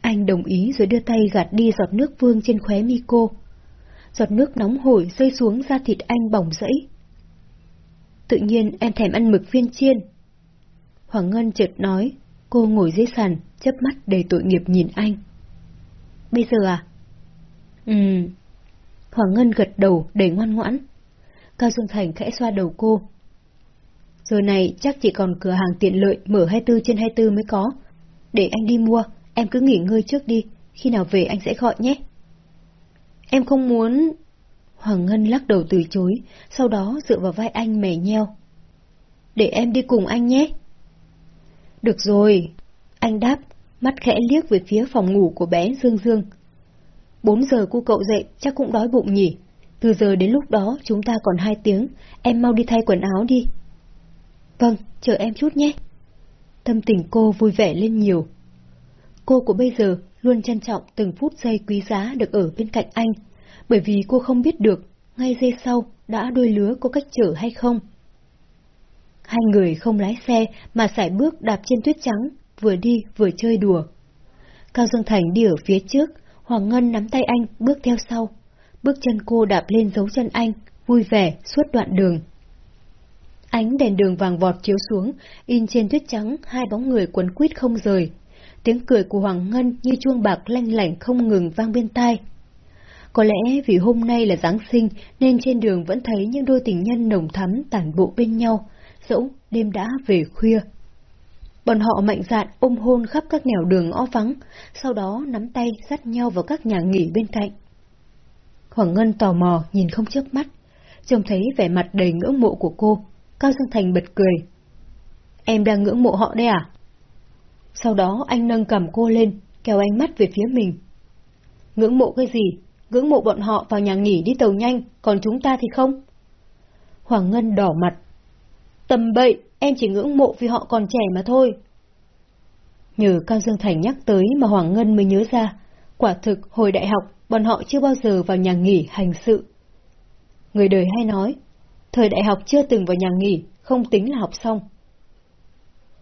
Anh đồng ý rồi đưa tay gạt đi giọt nước vương trên khóe mi cô. Giọt nước nóng hổi rơi xuống da thịt anh bỏng rẫy. Tự nhiên em thèm ăn mực viên chiên. Hoàng Ngân chợt nói, cô ngồi dưới sàn, chớp mắt đầy tội nghiệp nhìn anh. Bây giờ à? Ừ. Hoàng Ngân gật đầu đầy ngoan ngoãn. Cao Dương Thành khẽ xoa đầu cô. Giờ này chắc chỉ còn cửa hàng tiện lợi mở 24 trên 24 mới có. Để anh đi mua, em cứ nghỉ ngơi trước đi, khi nào về anh sẽ gọi nhé. Em không muốn... Hoàng Ngân lắc đầu từ chối, sau đó dựa vào vai anh mẻ nheo. Để em đi cùng anh nhé. Được rồi. Anh đáp, mắt khẽ liếc về phía phòng ngủ của bé Dương Dương. Bốn giờ cô cậu dậy chắc cũng đói bụng nhỉ. Từ giờ đến lúc đó chúng ta còn hai tiếng, em mau đi thay quần áo đi. Vâng, chờ em chút nhé. Tâm tình cô vui vẻ lên nhiều. Cô của bây giờ luôn trân trọng từng phút giây quý giá được ở bên cạnh anh, bởi vì cô không biết được ngay giây sau đã đôi lứa có cách trở hay không. Hai người không lái xe mà sải bước đạp trên tuyết trắng, vừa đi vừa chơi đùa. Cao Dương Thành đi ở phía trước, Hoàng Ngân nắm tay anh bước theo sau. Bước chân cô đạp lên dấu chân anh, vui vẻ suốt đoạn đường. Ánh đèn đường vàng vọt chiếu xuống, in trên tuyết trắng hai bóng người quấn quýt không rời. Tiếng cười của Hoàng Ngân như chuông bạc lanh lảnh không ngừng vang bên tai. Có lẽ vì hôm nay là Giáng sinh nên trên đường vẫn thấy những đôi tình nhân nồng thắm tản bộ bên nhau, dẫu đêm đã về khuya. Bọn họ mạnh dạn ôm hôn khắp các nẻo đường ngõ vắng, sau đó nắm tay dắt nhau vào các nhà nghỉ bên cạnh. Hoàng Ngân tò mò nhìn không chớp mắt, trông thấy vẻ mặt đầy ngưỡng mộ của cô, Cao Dương Thành bật cười. Em đang ngưỡng mộ họ đấy à? Sau đó anh nâng cầm cô lên, kéo ánh mắt về phía mình. Ngưỡng mộ cái gì? Ngưỡng mộ bọn họ vào nhà nghỉ đi tàu nhanh, còn chúng ta thì không? Hoàng Ngân đỏ mặt. Tầm bậy, em chỉ ngưỡng mộ vì họ còn trẻ mà thôi. Nhờ Cao Dương Thành nhắc tới mà Hoàng Ngân mới nhớ ra, quả thực hồi đại học bọn họ chưa bao giờ vào nhà nghỉ hành sự. Người đời hay nói, thời đại học chưa từng vào nhà nghỉ, không tính là học xong.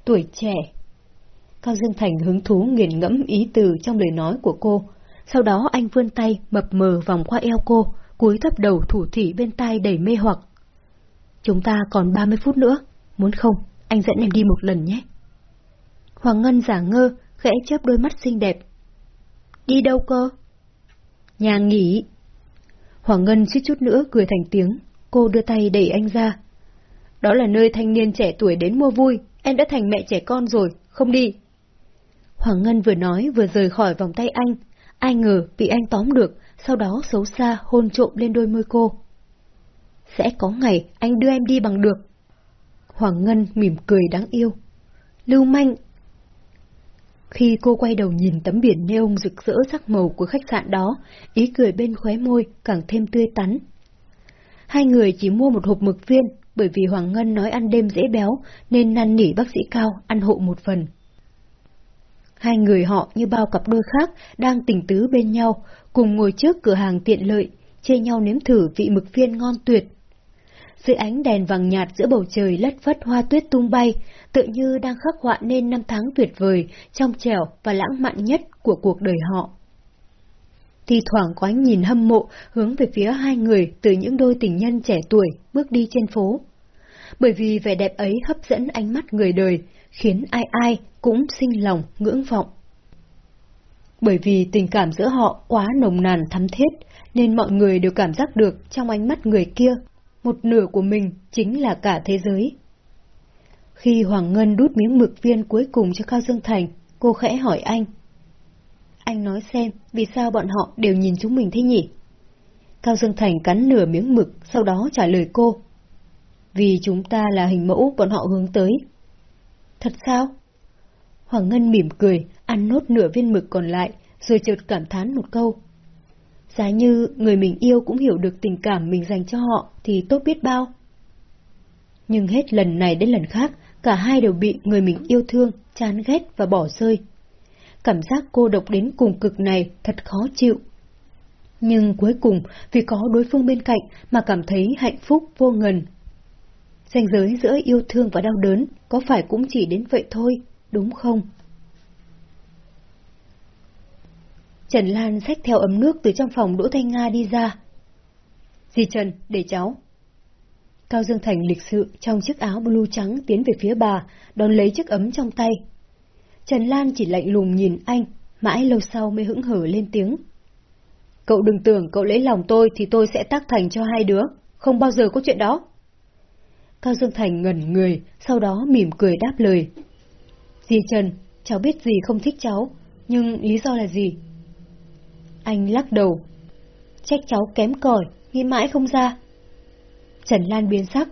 Tuổi trẻ Cao Dương Thành hứng thú nghiền ngẫm ý từ trong lời nói của cô, sau đó anh vươn tay mập mờ vòng qua eo cô, cúi thấp đầu thủ thỉ bên tai đầy mê hoặc. Chúng ta còn 30 phút nữa, muốn không, anh dẫn em đi một lần nhé. Hoàng Ngân giả ngơ, khẽ chớp đôi mắt xinh đẹp. Đi đâu cơ? Nhà nghỉ. Hoàng Ngân suýt chút nữa cười thành tiếng, cô đưa tay đẩy anh ra. Đó là nơi thanh niên trẻ tuổi đến mua vui, em đã thành mẹ trẻ con rồi, không đi. Hoàng Ngân vừa nói vừa rời khỏi vòng tay anh, ai ngờ bị anh tóm được, sau đó xấu xa hôn trộm lên đôi môi cô. Sẽ có ngày anh đưa em đi bằng được. Hoàng Ngân mỉm cười đáng yêu. Lưu manh, khi cô quay đầu nhìn tấm biển neon rực rỡ sắc màu của khách sạn đó, ý cười bên khóe môi càng thêm tươi tắn. Hai người chỉ mua một hộp mực viên, bởi vì Hoàng Ngân nói ăn đêm dễ béo, nên năn nỉ bác sĩ Cao ăn hộ một phần. Hai người họ như bao cặp đôi khác đang tình tứ bên nhau, cùng ngồi trước cửa hàng tiện lợi, chê nhau nếm thử vị mực viên ngon tuyệt. Dưới ánh đèn vàng nhạt giữa bầu trời lất phất hoa tuyết tung bay, tự như đang khắc họa nên năm tháng tuyệt vời, trong trẻo và lãng mạn nhất của cuộc đời họ. Thì thoảng có ánh nhìn hâm mộ hướng về phía hai người từ những đôi tình nhân trẻ tuổi bước đi trên phố. Bởi vì vẻ đẹp ấy hấp dẫn ánh mắt người đời, khiến ai ai cũng sinh lòng ngưỡng vọng. Bởi vì tình cảm giữa họ quá nồng nàn thắm thiết, nên mọi người đều cảm giác được trong ánh mắt người kia, một nửa của mình chính là cả thế giới. Khi Hoàng Ngân đút miếng mực viên cuối cùng cho Cao Dương Thành, cô khẽ hỏi anh. Anh nói xem, vì sao bọn họ đều nhìn chúng mình thế nhỉ? Cao Dương Thành cắn nửa miếng mực, sau đó trả lời cô. Vì chúng ta là hình mẫu bọn họ hướng tới. Thật sao? Hoàng Ngân mỉm cười, ăn nốt nửa viên mực còn lại, rồi chợt cảm thán một câu. Giá như người mình yêu cũng hiểu được tình cảm mình dành cho họ thì tốt biết bao. Nhưng hết lần này đến lần khác, cả hai đều bị người mình yêu thương, chán ghét và bỏ rơi. Cảm giác cô độc đến cùng cực này thật khó chịu. Nhưng cuối cùng, vì có đối phương bên cạnh mà cảm thấy hạnh phúc vô ngần. Ranh giới giữa yêu thương và đau đớn có phải cũng chỉ đến vậy thôi, đúng không? Trần Lan xách theo ấm nước từ trong phòng Đỗ Thanh Nga đi ra. Dì Trần, để cháu. Cao Dương Thành lịch sự trong chiếc áo blue trắng tiến về phía bà, đón lấy chiếc ấm trong tay. Trần Lan chỉ lạnh lùng nhìn anh, mãi lâu sau mới hững hở lên tiếng. Cậu đừng tưởng cậu lấy lòng tôi thì tôi sẽ tác thành cho hai đứa, không bao giờ có chuyện đó. Cao Dương Thành ngẩn người, sau đó mỉm cười đáp lời. Dì Trần, cháu biết gì không thích cháu, nhưng lý do là gì? Anh lắc đầu. Trách cháu kém cỏi, nghĩ mãi không ra. Trần Lan biến sắc.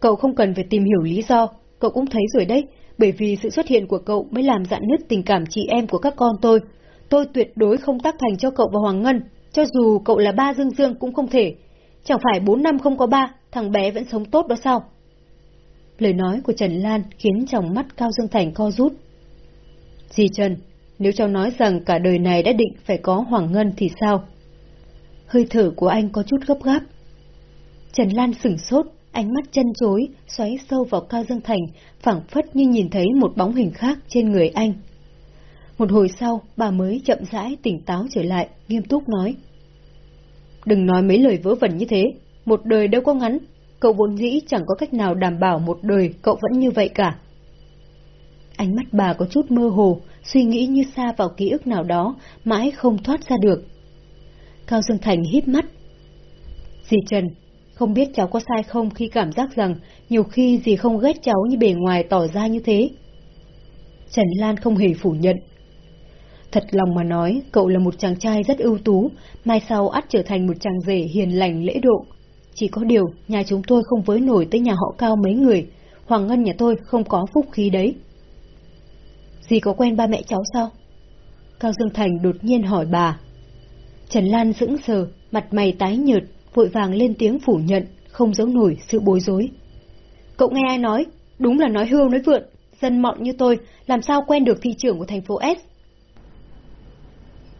Cậu không cần phải tìm hiểu lý do, cậu cũng thấy rồi đấy, bởi vì sự xuất hiện của cậu mới làm dạn nứt tình cảm chị em của các con tôi. Tôi tuyệt đối không tác thành cho cậu và Hoàng Ngân, cho dù cậu là ba Dương Dương cũng không thể. Chẳng phải bốn năm không có ba, thằng bé vẫn sống tốt đó sao? Lời nói của Trần Lan khiến trong mắt Cao Dương Thành co rút. Dì Trần, nếu cháu nói rằng cả đời này đã định phải có Hoàng Ngân thì sao? Hơi thở của anh có chút gấp gáp. Trần Lan sửng sốt, ánh mắt chân chối, xoáy sâu vào Cao Dương Thành, phảng phất như nhìn thấy một bóng hình khác trên người anh. Một hồi sau, bà mới chậm rãi tỉnh táo trở lại, nghiêm túc nói. Đừng nói mấy lời vớ vẩn như thế, một đời đâu có ngắn, cậu vốn dĩ chẳng có cách nào đảm bảo một đời cậu vẫn như vậy cả. Ánh mắt bà có chút mơ hồ, suy nghĩ như xa vào ký ức nào đó, mãi không thoát ra được. Cao Dương Thành hít mắt. Dì Trần, Không biết cháu có sai không khi cảm giác rằng nhiều khi dì không ghét cháu như bề ngoài tỏ ra như thế. Trần Lan không hề phủ nhận. Thật lòng mà nói, cậu là một chàng trai rất ưu tú, mai sau ắt trở thành một chàng rể hiền lành lễ độ. Chỉ có điều, nhà chúng tôi không với nổi tới nhà họ cao mấy người, Hoàng Ngân nhà tôi không có phúc khí đấy. Dì có quen ba mẹ cháu sao? Cao Dương Thành đột nhiên hỏi bà. Trần Lan sững sờ, mặt mày tái nhợt, vội vàng lên tiếng phủ nhận, không giấu nổi sự bối rối. Cậu nghe ai nói? Đúng là nói hưu nói vượn, dân mọn như tôi, làm sao quen được thị trưởng của thành phố S?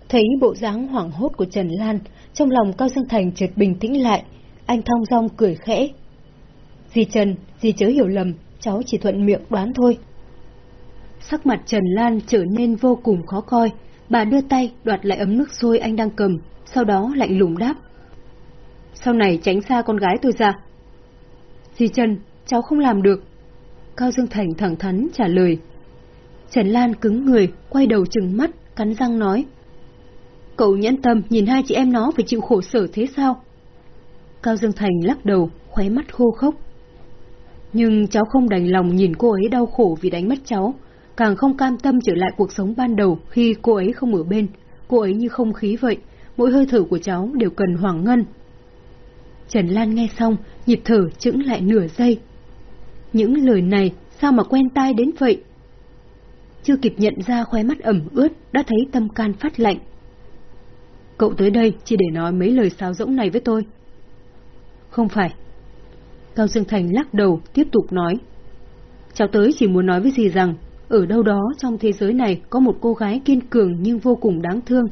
Thấy bộ dáng hoảng hốt của Trần Lan, trong lòng Cao Dương Thành chợt bình tĩnh lại, anh thong dong cười khẽ. Dì Trần, dì chớ hiểu lầm, cháu chỉ thuận miệng đoán thôi. Sắc mặt Trần Lan trở nên vô cùng khó coi, bà đưa tay đoạt lại ấm nước sôi anh đang cầm, sau đó lạnh lùng đáp. Sau này tránh xa con gái tôi ra. Dì Trần, cháu không làm được. Cao Dương Thành thẳng thắn trả lời. Trần Lan cứng người, quay đầu trừng mắt, cắn răng nói. Cậu nhẫn tâm nhìn hai chị em nó phải chịu khổ sở thế sao? Cao Dương Thành lắc đầu, khóe mắt khô khốc. Nhưng cháu không đành lòng nhìn cô ấy đau khổ vì đánh mất cháu, càng không cam tâm trở lại cuộc sống ban đầu khi cô ấy không ở bên. Cô ấy như không khí vậy, mỗi hơi thở của cháu đều cần hoàng ngân. Trần Lan nghe xong, nhịp thở chững lại nửa giây. Những lời này sao mà quen tai đến vậy? Chưa kịp nhận ra khóe mắt ẩm ướt, đã thấy tâm can phát lạnh. Cậu tới đây chỉ để nói mấy lời sáo rỗng này với tôi. Không phải. Cao Dương Thành lắc đầu, tiếp tục nói. Cháu tới chỉ muốn nói với dì rằng, ở đâu đó trong thế giới này có một cô gái kiên cường nhưng vô cùng đáng thương.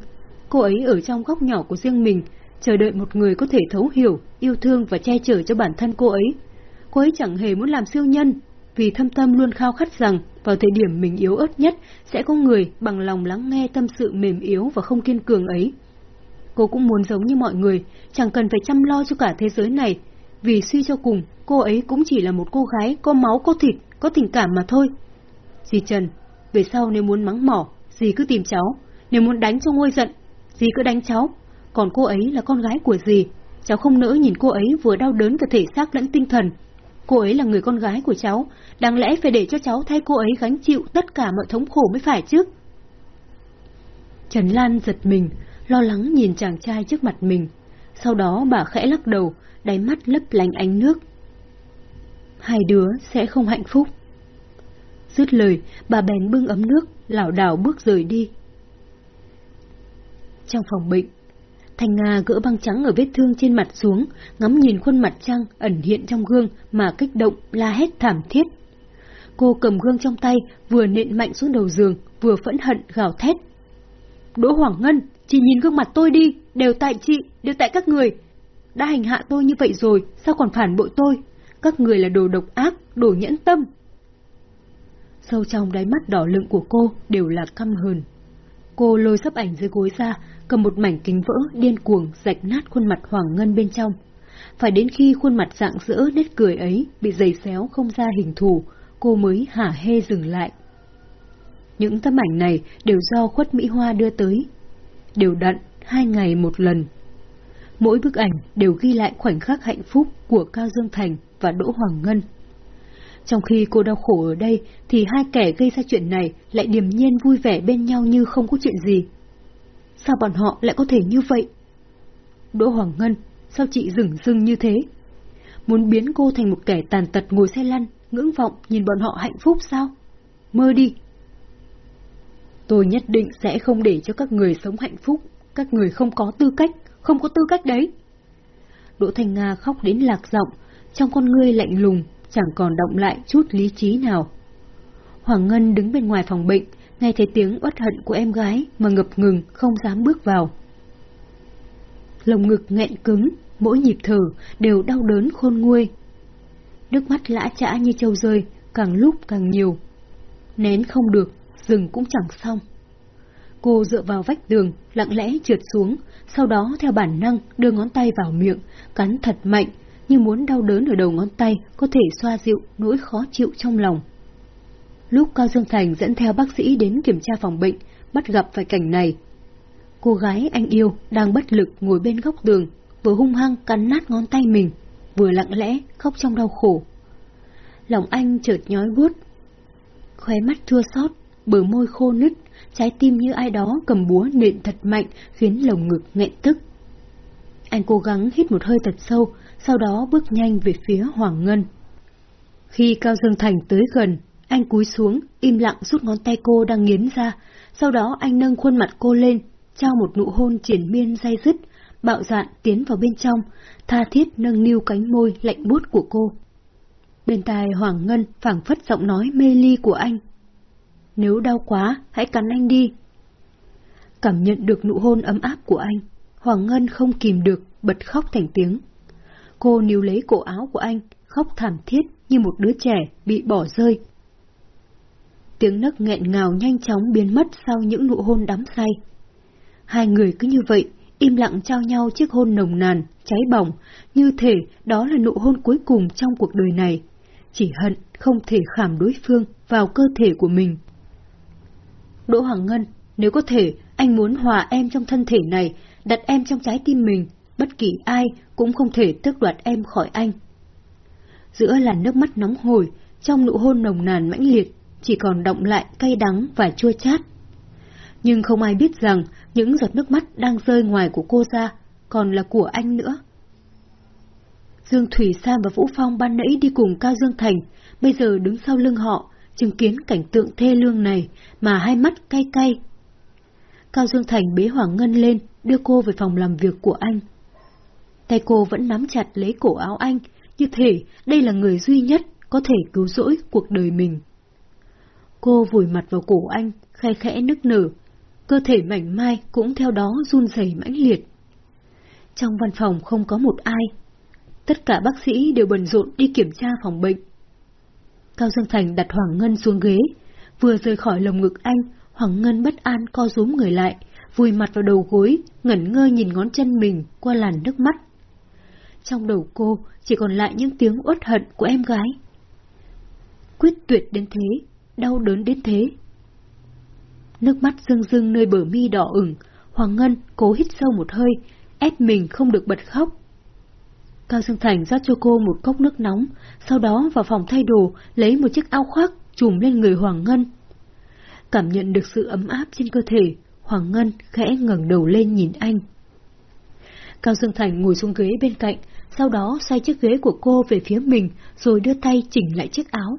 Cô ấy ở trong góc nhỏ của riêng mình, chờ đợi một người có thể thấu hiểu, yêu thương và che chở cho bản thân cô ấy. Cô ấy chẳng hề muốn làm siêu nhân, vì thâm tâm luôn khao khát rằng vào thời điểm mình yếu ớt nhất sẽ có người bằng lòng lắng nghe tâm sự mềm yếu và không kiên cường ấy. Cô cũng muốn giống như mọi người, chẳng cần phải chăm lo cho cả thế giới này, vì suy cho cùng, cô ấy cũng chỉ là một cô gái có máu có thịt, có tình cảm mà thôi. Dì Trần, về sau nếu muốn mắng mỏ, dì cứ tìm cháu, nếu muốn đánh cho ngôi giận, dì cứ đánh cháu, còn cô ấy là con gái của dì, cháu không nỡ nhìn cô ấy vừa đau đớn cả thể xác lẫn tinh thần. Cô ấy là người con gái của cháu, đáng lẽ phải để cho cháu thay cô ấy gánh chịu tất cả mọi thống khổ mới phải chứ. Trần Lan giật mình, lo lắng nhìn chàng trai trước mặt mình. Sau đó bà khẽ lắc đầu, đáy mắt lấp lánh ánh nước. Hai đứa sẽ không hạnh phúc. Dứt lời, bà bèn bưng ấm nước, lảo đảo bước rời đi. Trong phòng bệnh, Thanh Nga gỡ băng trắng ở vết thương trên mặt xuống, ngắm nhìn khuôn mặt trăng ẩn hiện trong gương mà kích động la hét thảm thiết. Cô cầm gương trong tay, vừa nện mạnh xuống đầu giường, vừa phẫn hận gào thét. Đỗ Hoàng Ngân, chỉ nhìn gương mặt tôi đi, đều tại chị, đều tại các người. Đã hành hạ tôi như vậy rồi, sao còn phản bội tôi? Các người là đồ độc ác, đồ nhẫn tâm. Sâu trong đáy mắt đỏ lựng của cô đều là căm hờn. Cô lôi sấp ảnh dưới gối ra, cầm một mảnh kính vỡ, điên cuồng, rạch nát khuôn mặt Hoàng Ngân bên trong. Phải đến khi khuôn mặt dạng dỡ nét cười ấy bị giày xéo không ra hình thù, cô mới hả hê dừng lại. Những tấm ảnh này đều do khuất Mỹ Hoa đưa tới. Đều đặn, hai ngày một lần. Mỗi bức ảnh đều ghi lại khoảnh khắc hạnh phúc của Cao Dương Thành và Đỗ Hoàng Ngân. Trong khi cô đau khổ ở đây, thì hai kẻ gây ra chuyện này lại điềm nhiên vui vẻ bên nhau như không có chuyện gì. Sao bọn họ lại có thể như vậy? Đỗ Hoàng Ngân, sao chị dừng dưng như thế? Muốn biến cô thành một kẻ tàn tật ngồi xe lăn, ngưỡng vọng nhìn bọn họ hạnh phúc sao? Mơ đi! Tôi nhất định sẽ không để cho các người sống hạnh phúc, các người không có tư cách, không có tư cách đấy. Đỗ Thành Nga khóc đến lạc giọng, trong con ngươi lạnh lùng, chẳng còn động lại chút lý trí nào. Hoàng Ngân đứng bên ngoài phòng bệnh, nghe thấy tiếng uất hận của em gái mà ngập ngừng không dám bước vào. Lồng ngực nghẹn cứng, mỗi nhịp thở đều đau đớn khôn nguôi. Nước mắt lã chã như trâu rơi, càng lúc càng nhiều. Nén không được, dừng cũng chẳng xong. Cô dựa vào vách tường, lặng lẽ trượt xuống, sau đó theo bản năng đưa ngón tay vào miệng, cắn thật mạnh, như muốn đau đớn ở đầu ngón tay có thể xoa dịu nỗi khó chịu trong lòng. Lúc Cao Dương Thành dẫn theo bác sĩ đến kiểm tra phòng bệnh, bắt gặp phải cảnh này. Cô gái anh yêu đang bất lực ngồi bên góc tường, vừa hung hăng cắn nát ngón tay mình, vừa lặng lẽ khóc trong đau khổ. Lòng anh chợt nhói buốt, khóe mắt thưa xót, bờ môi khô nứt, trái tim như ai đó cầm búa nện thật mạnh khiến lồng ngực nghẹn tức. Anh cố gắng hít một hơi thật sâu, sau đó bước nhanh về phía Hoàng Ngân. Khi Cao Dương Thành tới gần, anh cúi xuống, im lặng rút ngón tay cô đang nghiến ra, sau đó anh nâng khuôn mặt cô lên, trao một nụ hôn triển miên dai dứt, bạo dạn tiến vào bên trong, tha thiết nâng niu cánh môi lạnh buốt của cô. Bên tai Hoàng Ngân phảng phất giọng nói mê ly của anh. Nếu đau quá, hãy cắn anh đi. Cảm nhận được nụ hôn ấm áp của anh, Hoàng Ngân không kìm được, bật khóc thành tiếng. Cô níu lấy cổ áo của anh, khóc thảm thiết như một đứa trẻ bị bỏ rơi. Tiếng nấc nghẹn ngào nhanh chóng biến mất sau những nụ hôn đắm say. Hai người cứ như vậy, im lặng trao nhau chiếc hôn nồng nàn, cháy bỏng, như thể đó là nụ hôn cuối cùng trong cuộc đời này. Chỉ hận không thể khảm đối phương vào cơ thể của mình. Đỗ Hoàng Ngân, nếu có thể, anh muốn hòa em trong thân thể này, đặt em trong trái tim mình, bất kỳ ai cũng không thể tước đoạt em khỏi anh. Giữa làn nước mắt nóng hổi, trong nụ hôn nồng nàn mãnh liệt, chỉ còn động lại cay đắng và chua chát. Nhưng không ai biết rằng những giọt nước mắt đang rơi ngoài của cô ra còn là của anh nữa. Dương Thủy Sam và Vũ Phong ban nãy đi cùng Cao Dương Thành, bây giờ đứng sau lưng họ, chứng kiến cảnh tượng thê lương này mà hai mắt cay cay. Cao Dương Thành bế Hoàng Ngân lên, đưa cô về phòng làm việc của anh. Tay cô vẫn nắm chặt lấy cổ áo anh, như thể đây là người duy nhất có thể cứu rỗi cuộc đời mình. Cô vùi mặt vào cổ anh, khe khẽ nức nở, cơ thể mảnh mai cũng theo đó run rẩy mãnh liệt. Trong văn phòng không có một ai. Tất cả bác sĩ đều bận rộn đi kiểm tra phòng bệnh. Cao Dương Thành đặt Hoàng Ngân xuống ghế, vừa rời khỏi lồng ngực anh, Hoàng Ngân bất an co rúm người lại, vùi mặt vào đầu gối, ngẩn ngơ nhìn ngón chân mình qua làn nước mắt. Trong đầu cô chỉ còn lại những tiếng uất hận của em gái. Quyết tuyệt đến thế, đau đớn đến thế. Nước mắt rưng rưng nơi bờ mi đỏ ửng, Hoàng Ngân cố hít sâu một hơi, ép mình không được bật khóc. Cao Dương Thành rót cho cô một cốc nước nóng, sau đó vào phòng thay đồ lấy một chiếc áo khoác trùm lên người Hoàng Ngân. Cảm nhận được sự ấm áp trên cơ thể, Hoàng Ngân khẽ ngẩng đầu lên nhìn anh. Cao Dương Thành ngồi xuống ghế bên cạnh, sau đó xoay chiếc ghế của cô về phía mình rồi đưa tay chỉnh lại chiếc áo.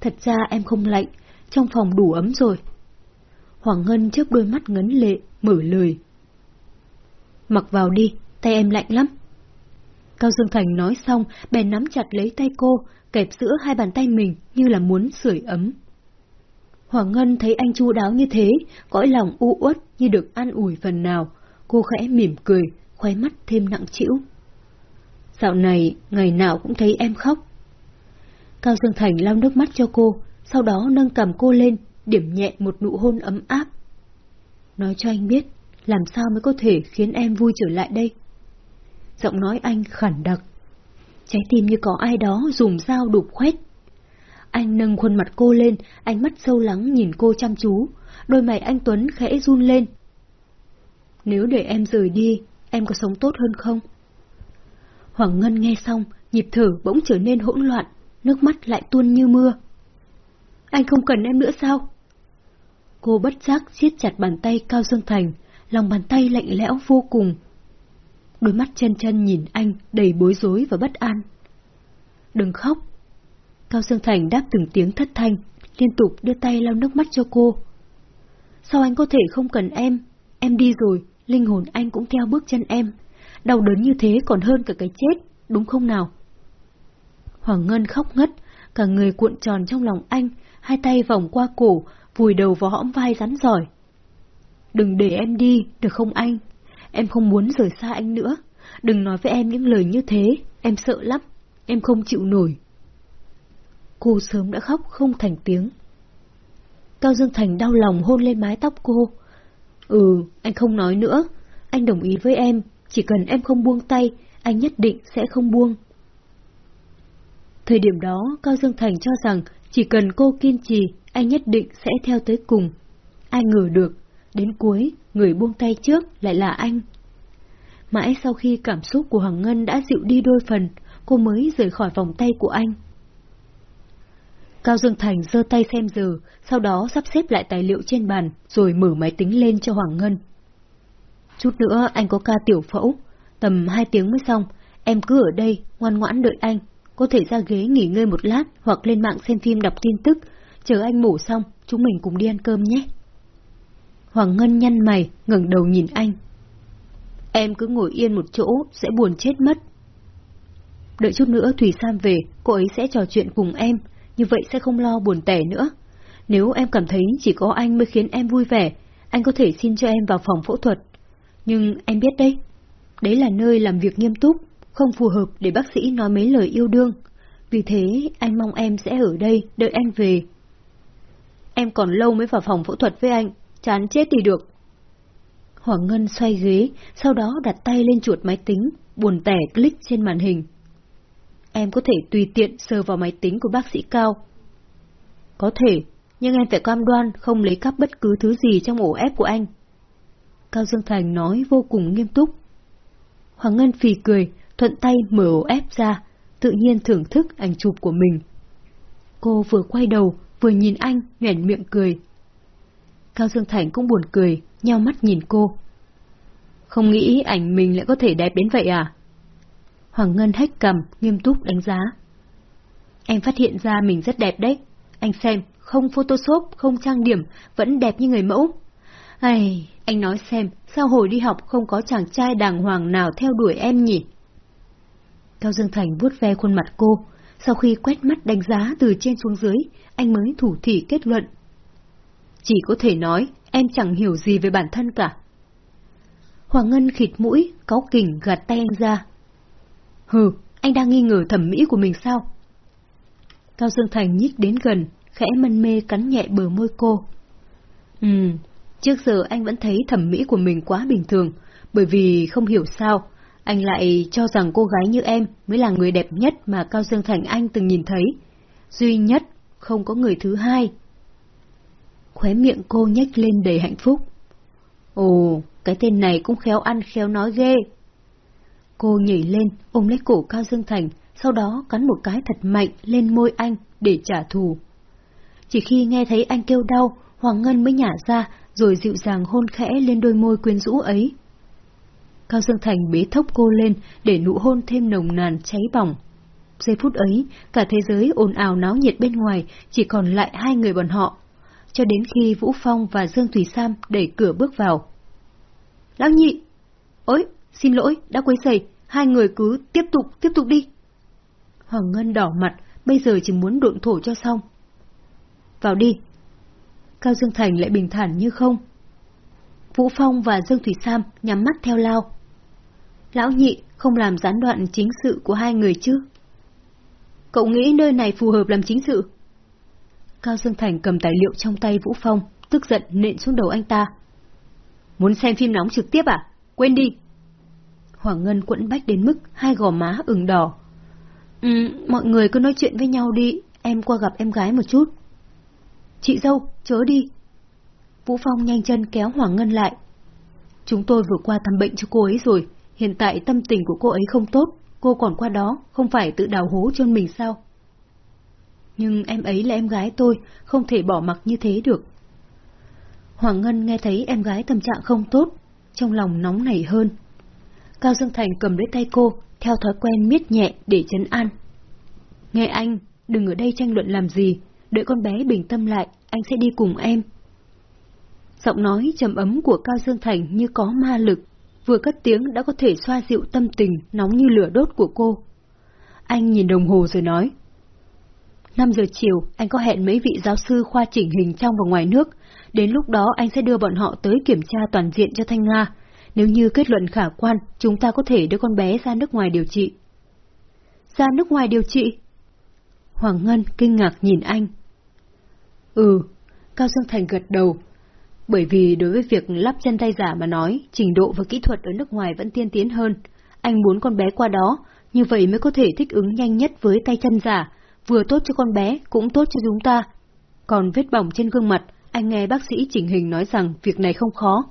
Thật ra em không lạnh, trong phòng đủ ấm rồi. Hoàng Ngân chớp đôi mắt ngấn lệ, mở lời. Mặc vào đi, tay em lạnh lắm. Cao Dương Thành nói xong, bèn nắm chặt lấy tay cô, kẹp giữa hai bàn tay mình như là muốn sưởi ấm. Hoàng Ngân thấy anh chu đáo như thế, cõi lòng u uất như được an ủi phần nào. Cô khẽ mỉm cười, khóe mắt thêm nặng chịu. Dạo này, ngày nào cũng thấy em khóc. Cao Dương Thành lau nước mắt cho cô, sau đó nâng cầm cô lên, điểm nhẹ một nụ hôn ấm áp. Nói cho anh biết, làm sao mới có thể khiến em vui trở lại đây? Giọng nói anh khẳng đặc. Trái tim như có ai đó dùng dao đục khoét. Anh nâng khuôn mặt cô lên, ánh mắt sâu lắng nhìn cô chăm chú, đôi mày anh Tuấn khẽ run lên. Nếu để em rời đi, em có sống tốt hơn không? Hoàng Ngân nghe xong, nhịp thở bỗng trở nên hỗn loạn, nước mắt lại tuôn như mưa. Anh không cần em nữa sao? Cô bất giác siết chặt bàn tay Cao Dương Thành, lòng bàn tay lạnh lẽo vô cùng. Đôi mắt chân chân nhìn anh đầy bối rối và bất an. Đừng khóc. Cao Dương Thành đáp từng tiếng thất thanh, liên tục đưa tay lau nước mắt cho cô. Sao anh có thể không cần em? Em đi rồi, linh hồn anh cũng theo bước chân em. Đau đớn như thế còn hơn cả cái chết, đúng không nào? Hoàng Ngân khóc ngất, cả người cuộn tròn trong lòng anh, hai tay vòng qua cổ, vùi đầu vào hõm vai rắn giỏi. Đừng để em đi, được không anh? Em không muốn rời xa anh nữa. Đừng nói với em những lời như thế, em sợ lắm, em không chịu nổi. Cô sớm đã khóc không thành tiếng. Cao Dương Thành đau lòng hôn lên mái tóc cô. Ừ, anh không nói nữa. Anh đồng ý với em, chỉ cần em không buông tay, anh nhất định sẽ không buông. Thời điểm đó, Cao Dương Thành cho rằng chỉ cần cô kiên trì, anh nhất định sẽ theo tới cùng. Ai ngờ được, đến cuối, người buông tay trước lại là anh. Mãi sau khi cảm xúc của Hoàng Ngân đã dịu đi đôi phần, cô mới rời khỏi vòng tay của anh. Cao Dương Thành giơ tay xem giờ, sau đó sắp xếp lại tài liệu trên bàn, rồi mở máy tính lên cho Hoàng Ngân. Chút nữa anh có ca tiểu phẫu, tầm hai tiếng mới xong, em cứ ở đây, ngoan ngoãn đợi anh, có thể ra ghế nghỉ ngơi một lát hoặc lên mạng xem phim đọc tin tức, chờ anh mổ xong, chúng mình cùng đi ăn cơm nhé. Hoàng Ngân nhăn mày, ngẩng đầu nhìn anh. Em cứ ngồi yên một chỗ, sẽ buồn chết mất. Đợi chút nữa Thủy Sam về, cô ấy sẽ trò chuyện cùng em, như vậy sẽ không lo buồn tẻ nữa. Nếu em cảm thấy chỉ có anh mới khiến em vui vẻ, anh có thể xin cho em vào phòng phẫu thuật. Nhưng em biết đấy, đấy là nơi làm việc nghiêm túc, không phù hợp để bác sĩ nói mấy lời yêu đương. Vì thế, anh mong em sẽ ở đây, đợi anh về. Em còn lâu mới vào phòng phẫu thuật với anh, chán chết thì được. Hoàng Ngân xoay ghế, sau đó đặt tay lên chuột máy tính, buồn tẻ click trên màn hình. Em có thể tùy tiện sờ vào máy tính của bác sĩ Cao. Có thể, nhưng em phải cam đoan không lấy cắp bất cứ thứ gì trong ổ ép của anh. Cao Dương Thành nói vô cùng nghiêm túc. Hoàng Ngân phì cười, thuận tay mở ổ ép ra, tự nhiên thưởng thức ảnh chụp của mình. Cô vừa quay đầu, vừa nhìn anh, nhoẻn miệng cười. Cao Dương Thành cũng buồn cười, nhau mắt nhìn cô. Không nghĩ ảnh mình lại có thể đẹp đến vậy à? Hoàng Ngân hách cầm, nghiêm túc đánh giá. Em phát hiện ra mình rất đẹp đấy. Anh xem, không photoshop, không trang điểm, vẫn đẹp như người mẫu. Ây, anh nói xem, sao hồi đi học không có chàng trai đàng hoàng nào theo đuổi em nhỉ? Cao Dương Thành vuốt ve khuôn mặt cô, sau khi quét mắt đánh giá từ trên xuống dưới, anh mới thủ thỉ kết luận. Chỉ có thể nói, em chẳng hiểu gì về bản thân cả. Hoàng Ngân khịt mũi, cáu kỉnh gạt tay anh ra. Hừ, anh đang nghi ngờ thẩm mỹ của mình sao? Cao Dương Thành nhích đến gần, khẽ mân mê cắn nhẹ bờ môi cô. Ừ, trước giờ anh vẫn thấy thẩm mỹ của mình quá bình thường, bởi vì không hiểu sao, anh lại cho rằng cô gái như em mới là người đẹp nhất mà Cao Dương Thành anh từng nhìn thấy. Duy nhất, không có người thứ hai. Khóe miệng cô nhếch lên đầy hạnh phúc. Ồ, cái tên này cũng khéo ăn khéo nói ghê. Cô nhảy lên, ôm lấy cổ Cao Dương Thành, sau đó cắn một cái thật mạnh lên môi anh để trả thù. Chỉ khi nghe thấy anh kêu đau, Hoàng Ngân mới nhả ra, rồi dịu dàng hôn khẽ lên đôi môi quyến rũ ấy. Cao Dương Thành bế thốc cô lên để nụ hôn thêm nồng nàn cháy bỏng. Giây phút ấy, cả thế giới ồn ào náo nhiệt bên ngoài, chỉ còn lại hai người bọn họ. Cho đến khi Vũ Phong và Dương Thủy Sam đẩy cửa bước vào. Lão nhị! Ôi, xin lỗi, đã quấy rầy, hai người cứ tiếp tục, tiếp tục đi. Hoàng Ngân đỏ mặt, bây giờ chỉ muốn độn thổ cho xong. Vào đi. Cao Dương Thành lại bình thản như không. Vũ Phong và Dương Thủy Sam nhắm mắt theo lao. Lão nhị không làm gián đoạn chính sự của hai người chứ? Cậu nghĩ nơi này phù hợp làm chính sự? Cao Dương Thành cầm tài liệu trong tay Vũ Phong, tức giận nện xuống đầu anh ta. Muốn xem phim nóng trực tiếp à? Quên đi! Hoàng Ngân quẫn bách đến mức hai gò má ửng đỏ. Ừ, mọi người cứ nói chuyện với nhau đi, em qua gặp em gái một chút. Chị dâu, chớ đi. Vũ Phong nhanh chân kéo Hoàng Ngân lại. Chúng tôi vừa qua thăm bệnh cho cô ấy rồi, hiện tại tâm tình của cô ấy không tốt, cô còn qua đó, không phải tự đào hố cho mình sao? Nhưng em ấy là em gái tôi, không thể bỏ mặc như thế được. Hoàng Ngân nghe thấy em gái tâm trạng không tốt, trong lòng nóng nảy hơn. Cao Dương Thành cầm lấy tay cô, theo thói quen miết nhẹ để chấn an. Nghe anh, đừng ở đây tranh luận làm gì, đợi con bé bình tâm lại, anh sẽ đi cùng em. Giọng nói trầm ấm của Cao Dương Thành như có ma lực, vừa cất tiếng đã có thể xoa dịu tâm tình nóng như lửa đốt của cô. Anh nhìn đồng hồ rồi nói. 5 giờ chiều, anh có hẹn mấy vị giáo sư khoa chỉnh hình trong và ngoài nước. Đến lúc đó anh sẽ đưa bọn họ tới kiểm tra toàn diện cho Thanh Nga. Nếu như kết luận khả quan, chúng ta có thể đưa con bé ra nước ngoài điều trị. Ra nước ngoài điều trị? Hoàng Ngân kinh ngạc nhìn anh. Ừ, Cao Dương Thành gật đầu. Bởi vì đối với việc lắp chân tay giả mà nói, trình độ và kỹ thuật ở nước ngoài vẫn tiên tiến hơn. Anh muốn con bé qua đó, như vậy mới có thể thích ứng nhanh nhất với tay chân giả, vừa tốt cho con bé, cũng tốt cho chúng ta. Còn vết bỏng trên gương mặt, anh nghe bác sĩ chỉnh hình nói rằng việc này không khó.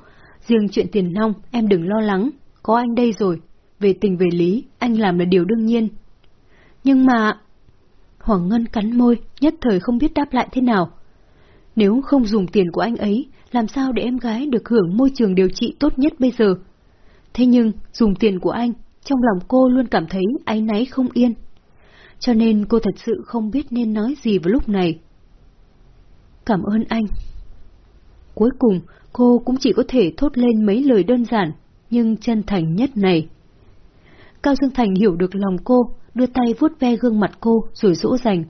Riêng chuyện tiền nông em đừng lo lắng. có anh đây rồi, về tình về lý, anh làm là điều đương nhiên. Nhưng mà... Hoàng Ngân cắn môi, nhất thời không biết đáp lại thế nào. Nếu không dùng tiền của anh ấy, làm sao để em gái được hưởng môi trường điều trị tốt nhất bây giờ? Thế nhưng, dùng tiền của anh, trong lòng cô luôn cảm thấy áy náy không yên. Cho nên cô thật sự không biết nên nói gì vào lúc này. Cảm ơn anh. Cuối cùng, cô cũng chỉ có thể thốt lên mấy lời đơn giản, nhưng chân thành nhất này. Cao Dương Thành hiểu được lòng cô, đưa tay vuốt ve gương mặt cô rồi dỗ dành.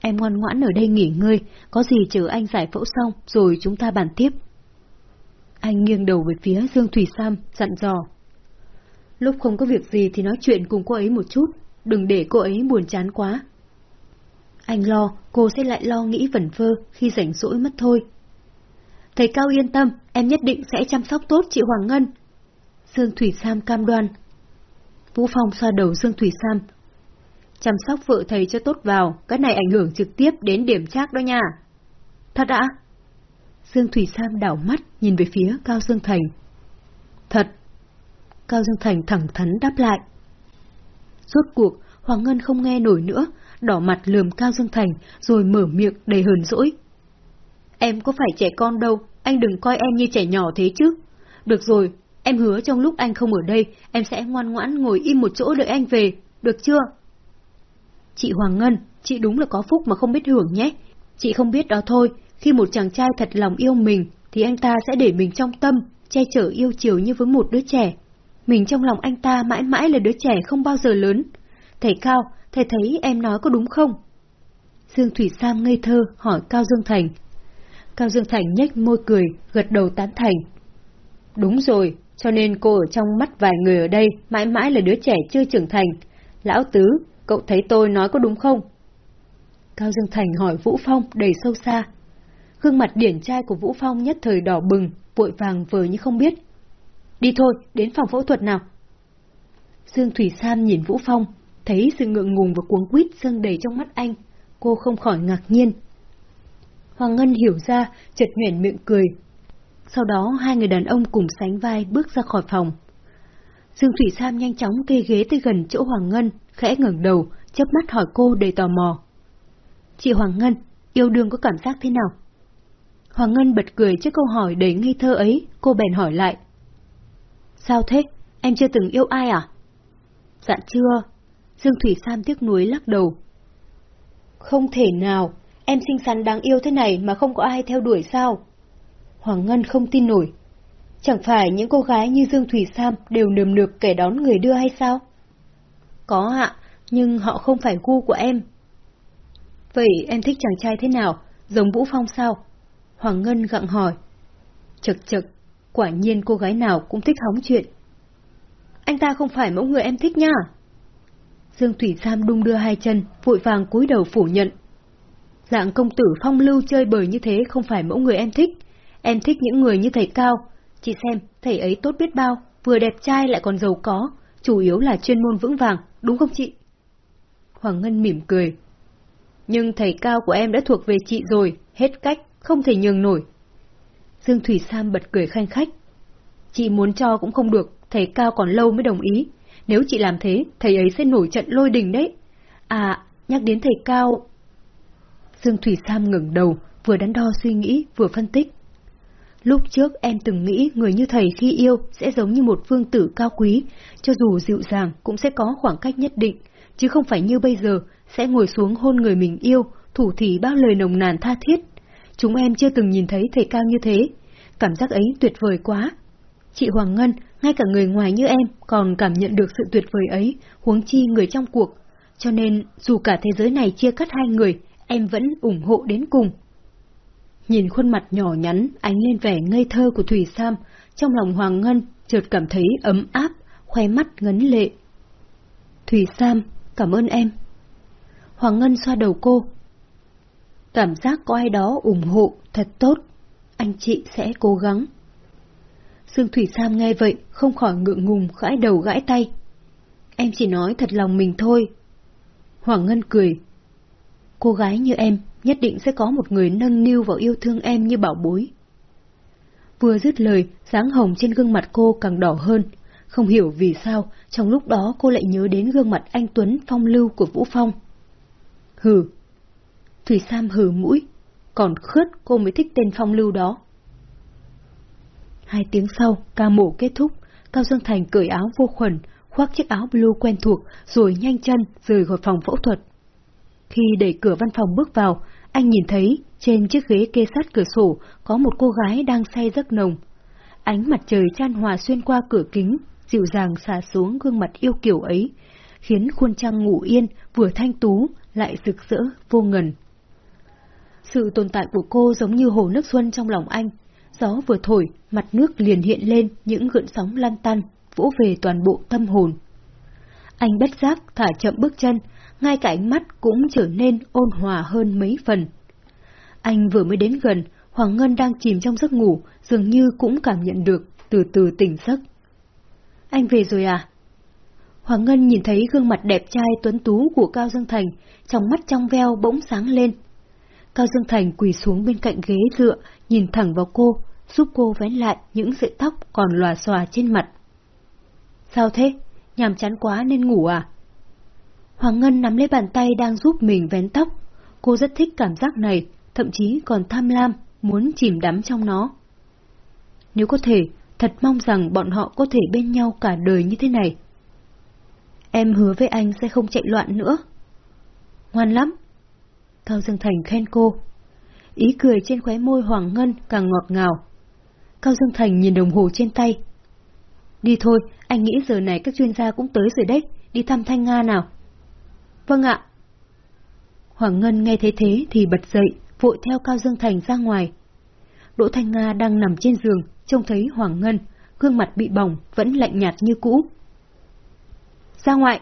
Em ngoan ngoãn ở đây nghỉ ngơi, có gì chờ anh giải phẫu xong rồi chúng ta bàn tiếp. Anh nghiêng đầu về phía Dương Thủy Sam, dặn dò. Lúc không có việc gì thì nói chuyện cùng cô ấy một chút, đừng để cô ấy buồn chán quá. Anh lo, cô sẽ lại lo nghĩ vẩn vơ khi rảnh rỗi mất thôi. Thầy Cao yên tâm, em nhất định sẽ chăm sóc tốt chị Hoàng Ngân. Dương Thủy Sam cam đoan. Vũ Phong xoa đầu Dương Thủy Sam. Chăm sóc vợ thầy cho tốt vào, cái này ảnh hưởng trực tiếp đến điểm trác đó nha. Thật ạ? Dương Thủy Sam đảo mắt nhìn về phía Cao Dương Thành. Thật. Cao Dương Thành thẳng thắn đáp lại. Rốt cuộc, Hoàng Ngân không nghe nổi nữa, đỏ mặt lườm Cao Dương Thành rồi mở miệng đầy hờn dỗi. Em có phải trẻ con đâu, anh đừng coi em như trẻ nhỏ thế chứ. Được rồi, em hứa trong lúc anh không ở đây, em sẽ ngoan ngoãn ngồi im một chỗ đợi anh về, được chưa? Chị Hoàng Ngân, chị đúng là có phúc mà không biết hưởng nhé. Chị không biết đó thôi, khi một chàng trai thật lòng yêu mình, thì anh ta sẽ để mình trong tâm, che chở yêu chiều như với một đứa trẻ. Mình trong lòng anh ta mãi mãi là đứa trẻ không bao giờ lớn. Thầy Cao, thầy thấy em nói có đúng không? Dương Thủy Sam ngây thơ hỏi Cao Dương Thành. Cao Dương Thành nhếch môi cười, gật đầu tán thành. Đúng rồi, cho nên cô ở trong mắt vài người ở đây mãi mãi là đứa trẻ chưa trưởng thành. Lão Tứ, cậu thấy tôi nói có đúng không? Cao Dương Thành hỏi Vũ Phong đầy sâu xa. Gương mặt điển trai của Vũ Phong nhất thời đỏ bừng, vội vàng vờ như không biết. Đi thôi, đến phòng phẫu thuật nào. Dương Thủy Sam nhìn Vũ Phong, thấy sự ngượng ngùng và cuống quýt dâng đầy trong mắt anh. Cô không khỏi ngạc nhiên. Hoàng Ngân hiểu ra, chợt nhoẻn miệng cười. Sau đó hai người đàn ông cùng sánh vai bước ra khỏi phòng. Dương Thủy Sam nhanh chóng kê ghế tới gần chỗ Hoàng Ngân, khẽ ngẩng đầu, chớp mắt hỏi cô đầy tò mò. Chị Hoàng Ngân, yêu đương có cảm giác thế nào? Hoàng Ngân bật cười trước câu hỏi đầy ngây thơ ấy, cô bèn hỏi lại. Sao thế? Em chưa từng yêu ai à? Dạ chưa. Dương Thủy Sam tiếc nuối lắc đầu. Không thể nào, em xinh xắn đáng yêu thế này mà không có ai theo đuổi sao? Hoàng Ngân không tin nổi. Chẳng phải những cô gái như Dương Thủy Sam đều nườm nượp kẻ đón người đưa hay sao? Có ạ, nhưng họ không phải gu của em. Vậy em thích chàng trai thế nào? Giống Vũ Phong sao? Hoàng Ngân gặng hỏi. Chật chật, quả nhiên cô gái nào cũng thích hóng chuyện. Anh ta không phải mẫu người em thích nha. Dương Thủy Sam đung đưa hai chân, vội vàng cúi đầu phủ nhận. Dạng công tử phong lưu chơi bời như thế không phải mẫu người em thích. Em thích những người như thầy Cao. Chị xem, thầy ấy tốt biết bao, vừa đẹp trai lại còn giàu có, chủ yếu là chuyên môn vững vàng, đúng không chị? Hoàng Ngân mỉm cười. Nhưng thầy Cao của em đã thuộc về chị rồi, hết cách, không thể nhường nổi. Dương Thủy Sam bật cười khanh khách. Chị muốn cho cũng không được, thầy Cao còn lâu mới đồng ý. Nếu chị làm thế, thầy ấy sẽ nổi trận lôi đình đấy. À, nhắc đến thầy Cao... Dương Thủy Sam ngẩng đầu, vừa đắn đo suy nghĩ, vừa phân tích. Lúc trước em từng nghĩ người như thầy khi yêu sẽ giống như một phương tử cao quý, cho dù dịu dàng cũng sẽ có khoảng cách nhất định, chứ không phải như bây giờ sẽ ngồi xuống hôn người mình yêu, thủ thỉ bao lời nồng nàn tha thiết. Chúng em chưa từng nhìn thấy thầy cao như thế, cảm giác ấy tuyệt vời quá. Chị Hoàng Ngân, ngay cả người ngoài như em còn cảm nhận được sự tuyệt vời ấy, huống chi người trong cuộc. Cho nên, dù cả thế giới này chia cắt hai người, em vẫn ủng hộ đến cùng. Nhìn khuôn mặt nhỏ nhắn, ánh lên vẻ ngây thơ của Thủy Sam, trong lòng Hoàng Ngân chợt cảm thấy ấm áp, khoe mắt ngấn lệ. Thủy Sam, cảm ơn em. Hoàng Ngân xoa đầu cô. Cảm giác có ai đó ủng hộ, thật tốt. Anh chị sẽ cố gắng. Dương Thủy Sam nghe vậy, không khỏi ngượng ngùng, gãi đầu gãi tay. Em chỉ nói thật lòng mình thôi. Hoàng Ngân cười. Cô gái như em nhất định sẽ có một người nâng niu và yêu thương em như bảo bối. Vừa dứt lời, dáng hồng trên gương mặt cô càng đỏ hơn, Không hiểu vì sao, trong lúc đó cô lại nhớ đến gương mặt anh Tuấn phong lưu của Vũ Phong. Hừ. Thủy Sam hừ mũi, còn khớt cô mới thích tên phong lưu đó. Hai tiếng sau, ca mổ kết thúc, Cao Dương Thành cởi áo vô khuẩn, khoác chiếc áo blue quen thuộc, rồi nhanh chân rời khỏi phòng phẫu thuật. Khi đẩy cửa văn phòng bước vào, anh nhìn thấy trên chiếc ghế kê sát cửa sổ có một cô gái đang say giấc nồng. Ánh mặt trời chan hòa xuyên qua cửa kính, dịu dàng xả xuống gương mặt yêu kiều ấy, khiến khuôn trăng ngủ yên vừa thanh tú lại rực rỡ vô ngần. Sự tồn tại của cô giống như hồ nước xuân trong lòng anh. Gió vừa thổi, mặt nước liền hiện lên những gợn sóng lan tan, vỗ về toàn bộ tâm hồn. Anh bất giác thả chậm bước chân, ngay cả ánh mắt cũng trở nên ôn hòa hơn mấy phần. Anh vừa mới đến gần, Hoàng Ngân đang chìm trong giấc ngủ, dường như cũng cảm nhận được, từ từ tỉnh giấc. Anh về rồi à? Hoàng Ngân nhìn thấy gương mặt đẹp trai tuấn tú của Cao Dương Thành, trong mắt trong veo bỗng sáng lên. Cao Dương Thành quỳ xuống bên cạnh ghế dựa, nhìn thẳng vào cô, giúp cô vén lại những sợi tóc còn lòa xòa trên mặt. Sao thế? Nhàm chán quá nên ngủ à? Hoàng Ngân nắm lấy bàn tay đang giúp mình vén tóc. Cô rất thích cảm giác này, thậm chí còn tham lam, muốn chìm đắm trong nó. Nếu có thể, thật mong rằng bọn họ có thể bên nhau cả đời như thế này. Em hứa với anh sẽ không chạy loạn nữa. Ngoan lắm. Cao Dương Thành khen cô. Ý cười trên khóe môi Hoàng Ngân càng ngọt ngào. Cao Dương Thành nhìn đồng hồ trên tay. Đi thôi, anh nghĩ giờ này các chuyên gia cũng tới rồi đấy, đi thăm Thanh Nga nào. Vâng ạ. Hoàng Ngân nghe thấy thế thì bật dậy, vội theo Cao Dương Thành ra ngoài. Đỗ Thanh Nga đang nằm trên giường, trông thấy Hoàng Ngân, gương mặt bị bỏng, vẫn lạnh nhạt như cũ. Ra ngoại!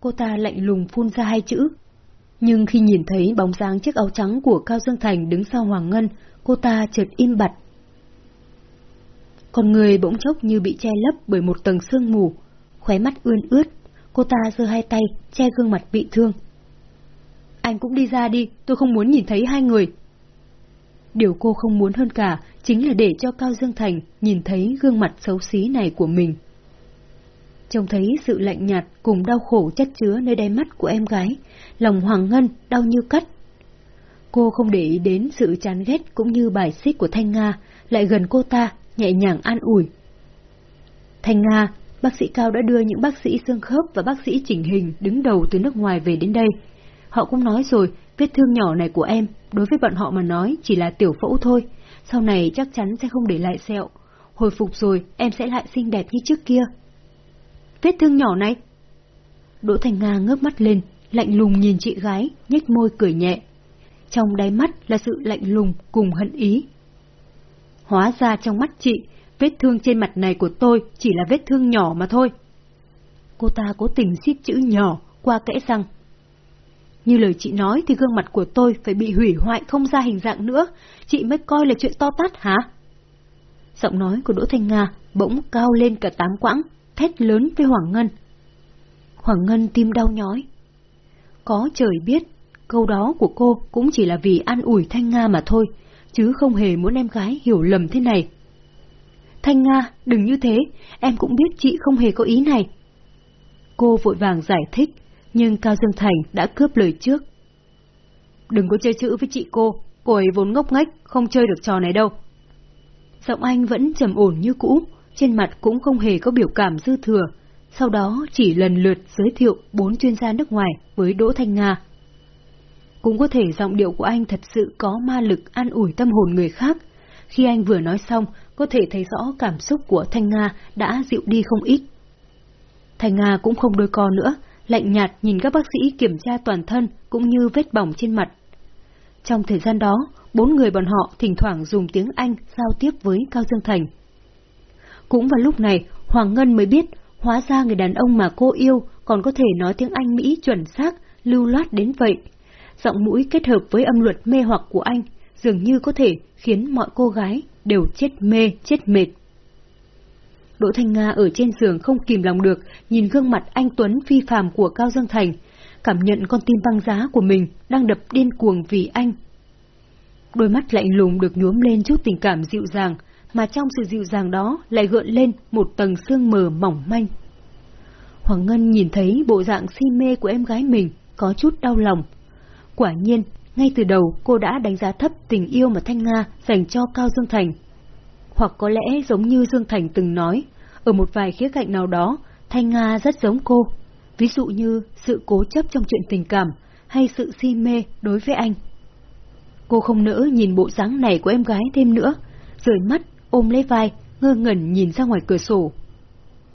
Cô ta lạnh lùng phun ra hai chữ. Nhưng khi nhìn thấy bóng dáng chiếc áo trắng của Cao Dương Thành đứng sau Hoàng Ngân, cô ta chợt im bặt. con người bỗng chốc như bị che lấp bởi một tầng sương mù, khóe mắt ươn ướt, cô ta giơ hai tay che gương mặt bị thương. Anh cũng đi ra đi, tôi không muốn nhìn thấy hai người. Điều cô không muốn hơn cả chính là để cho Cao Dương Thành nhìn thấy gương mặt xấu xí này của mình. Trông thấy sự lạnh nhạt cùng đau khổ chất chứa nơi đáy mắt của em gái, lòng Hoàng Ngân đau như cắt. Cô không để ý đến sự chán ghét cũng như bài xích của Thanh Nga, lại gần cô ta, nhẹ nhàng an ủi. Thanh Nga, bác sĩ Cao đã đưa những bác sĩ xương khớp và bác sĩ chỉnh hình đứng đầu từ nước ngoài về đến đây. Họ cũng nói rồi, vết thương nhỏ này của em, đối với bọn họ mà nói chỉ là tiểu phẫu thôi, sau này chắc chắn sẽ không để lại sẹo. Hồi phục rồi, em sẽ lại xinh đẹp như trước kia. Vết thương nhỏ này? Đỗ Thành Nga ngước mắt lên, lạnh lùng nhìn chị gái, nhếch môi cười nhẹ. Trong đáy mắt là sự lạnh lùng cùng hận ý. Hóa ra trong mắt chị, vết thương trên mặt này của tôi chỉ là vết thương nhỏ mà thôi. Cô ta cố tình xít chữ nhỏ qua kẽ răng. Như lời chị nói thì gương mặt của tôi phải bị hủy hoại không ra hình dạng nữa, chị mới coi là chuyện to tát hả? Giọng nói của Đỗ Thanh Nga bỗng cao lên cả tám quãng, thét lớn với Hoàng Ngân. Hoàng Ngân tim đau nhói. Có trời biết, câu đó của cô cũng chỉ là vì an ủi Thanh Nga mà thôi, chứ không hề muốn em gái hiểu lầm thế này. Thanh Nga, đừng như thế, em cũng biết chị không hề có ý này. Cô vội vàng giải thích, nhưng Cao Dương Thành đã cướp lời trước. Đừng có chơi chữ với chị cô, cô ấy vốn ngốc nghếch, không chơi được trò này đâu. Giọng anh vẫn trầm ổn như cũ, trên mặt cũng không hề có biểu cảm dư thừa, sau đó chỉ lần lượt giới thiệu bốn chuyên gia nước ngoài với Đỗ Thanh Nga. Cũng có thể giọng điệu của anh thật sự có ma lực an ủi tâm hồn người khác. Khi anh vừa nói xong, có thể thấy rõ cảm xúc của Thanh Nga đã dịu đi không ít. Thanh Nga cũng không đôi co nữa, lạnh nhạt nhìn các bác sĩ kiểm tra toàn thân cũng như vết bỏng trên mặt. Trong thời gian đó, bốn người bọn họ thỉnh thoảng dùng tiếng Anh giao tiếp với Cao Dương Thành. Cũng vào lúc này, Hoàng Ngân mới biết, hóa ra người đàn ông mà cô yêu còn có thể nói tiếng Anh Mỹ chuẩn xác, lưu loát đến vậy. Giọng mũi kết hợp với âm luật mê hoặc của anh, dường như có thể khiến mọi cô gái đều chết mê, chết mệt. Đỗ Thanh Nga ở trên giường không kìm lòng được, nhìn gương mặt anh Tuấn phi phàm của Cao Dương Thành, cảm nhận con tim băng giá của mình đang đập điên cuồng vì anh. Đôi mắt lạnh lùng được nhuốm lên chút tình cảm dịu dàng, mà trong sự dịu dàng đó lại gợn lên một tầng sương mờ mỏng manh. Hoàng Ngân nhìn thấy bộ dạng si mê của em gái mình, có chút đau lòng. Quả nhiên, ngay từ đầu cô đã đánh giá thấp tình yêu mà Thanh Nga dành cho Cao Dương Thành. Hoặc có lẽ giống như Dương Thành từng nói, ở một vài khía cạnh nào đó, Thanh Nga rất giống cô. Ví dụ như sự cố chấp trong chuyện tình cảm hay sự si mê đối với anh. Cô không nỡ nhìn bộ dáng này của em gái thêm nữa, rời mắt, ôm lấy vai, ngơ ngẩn nhìn ra ngoài cửa sổ.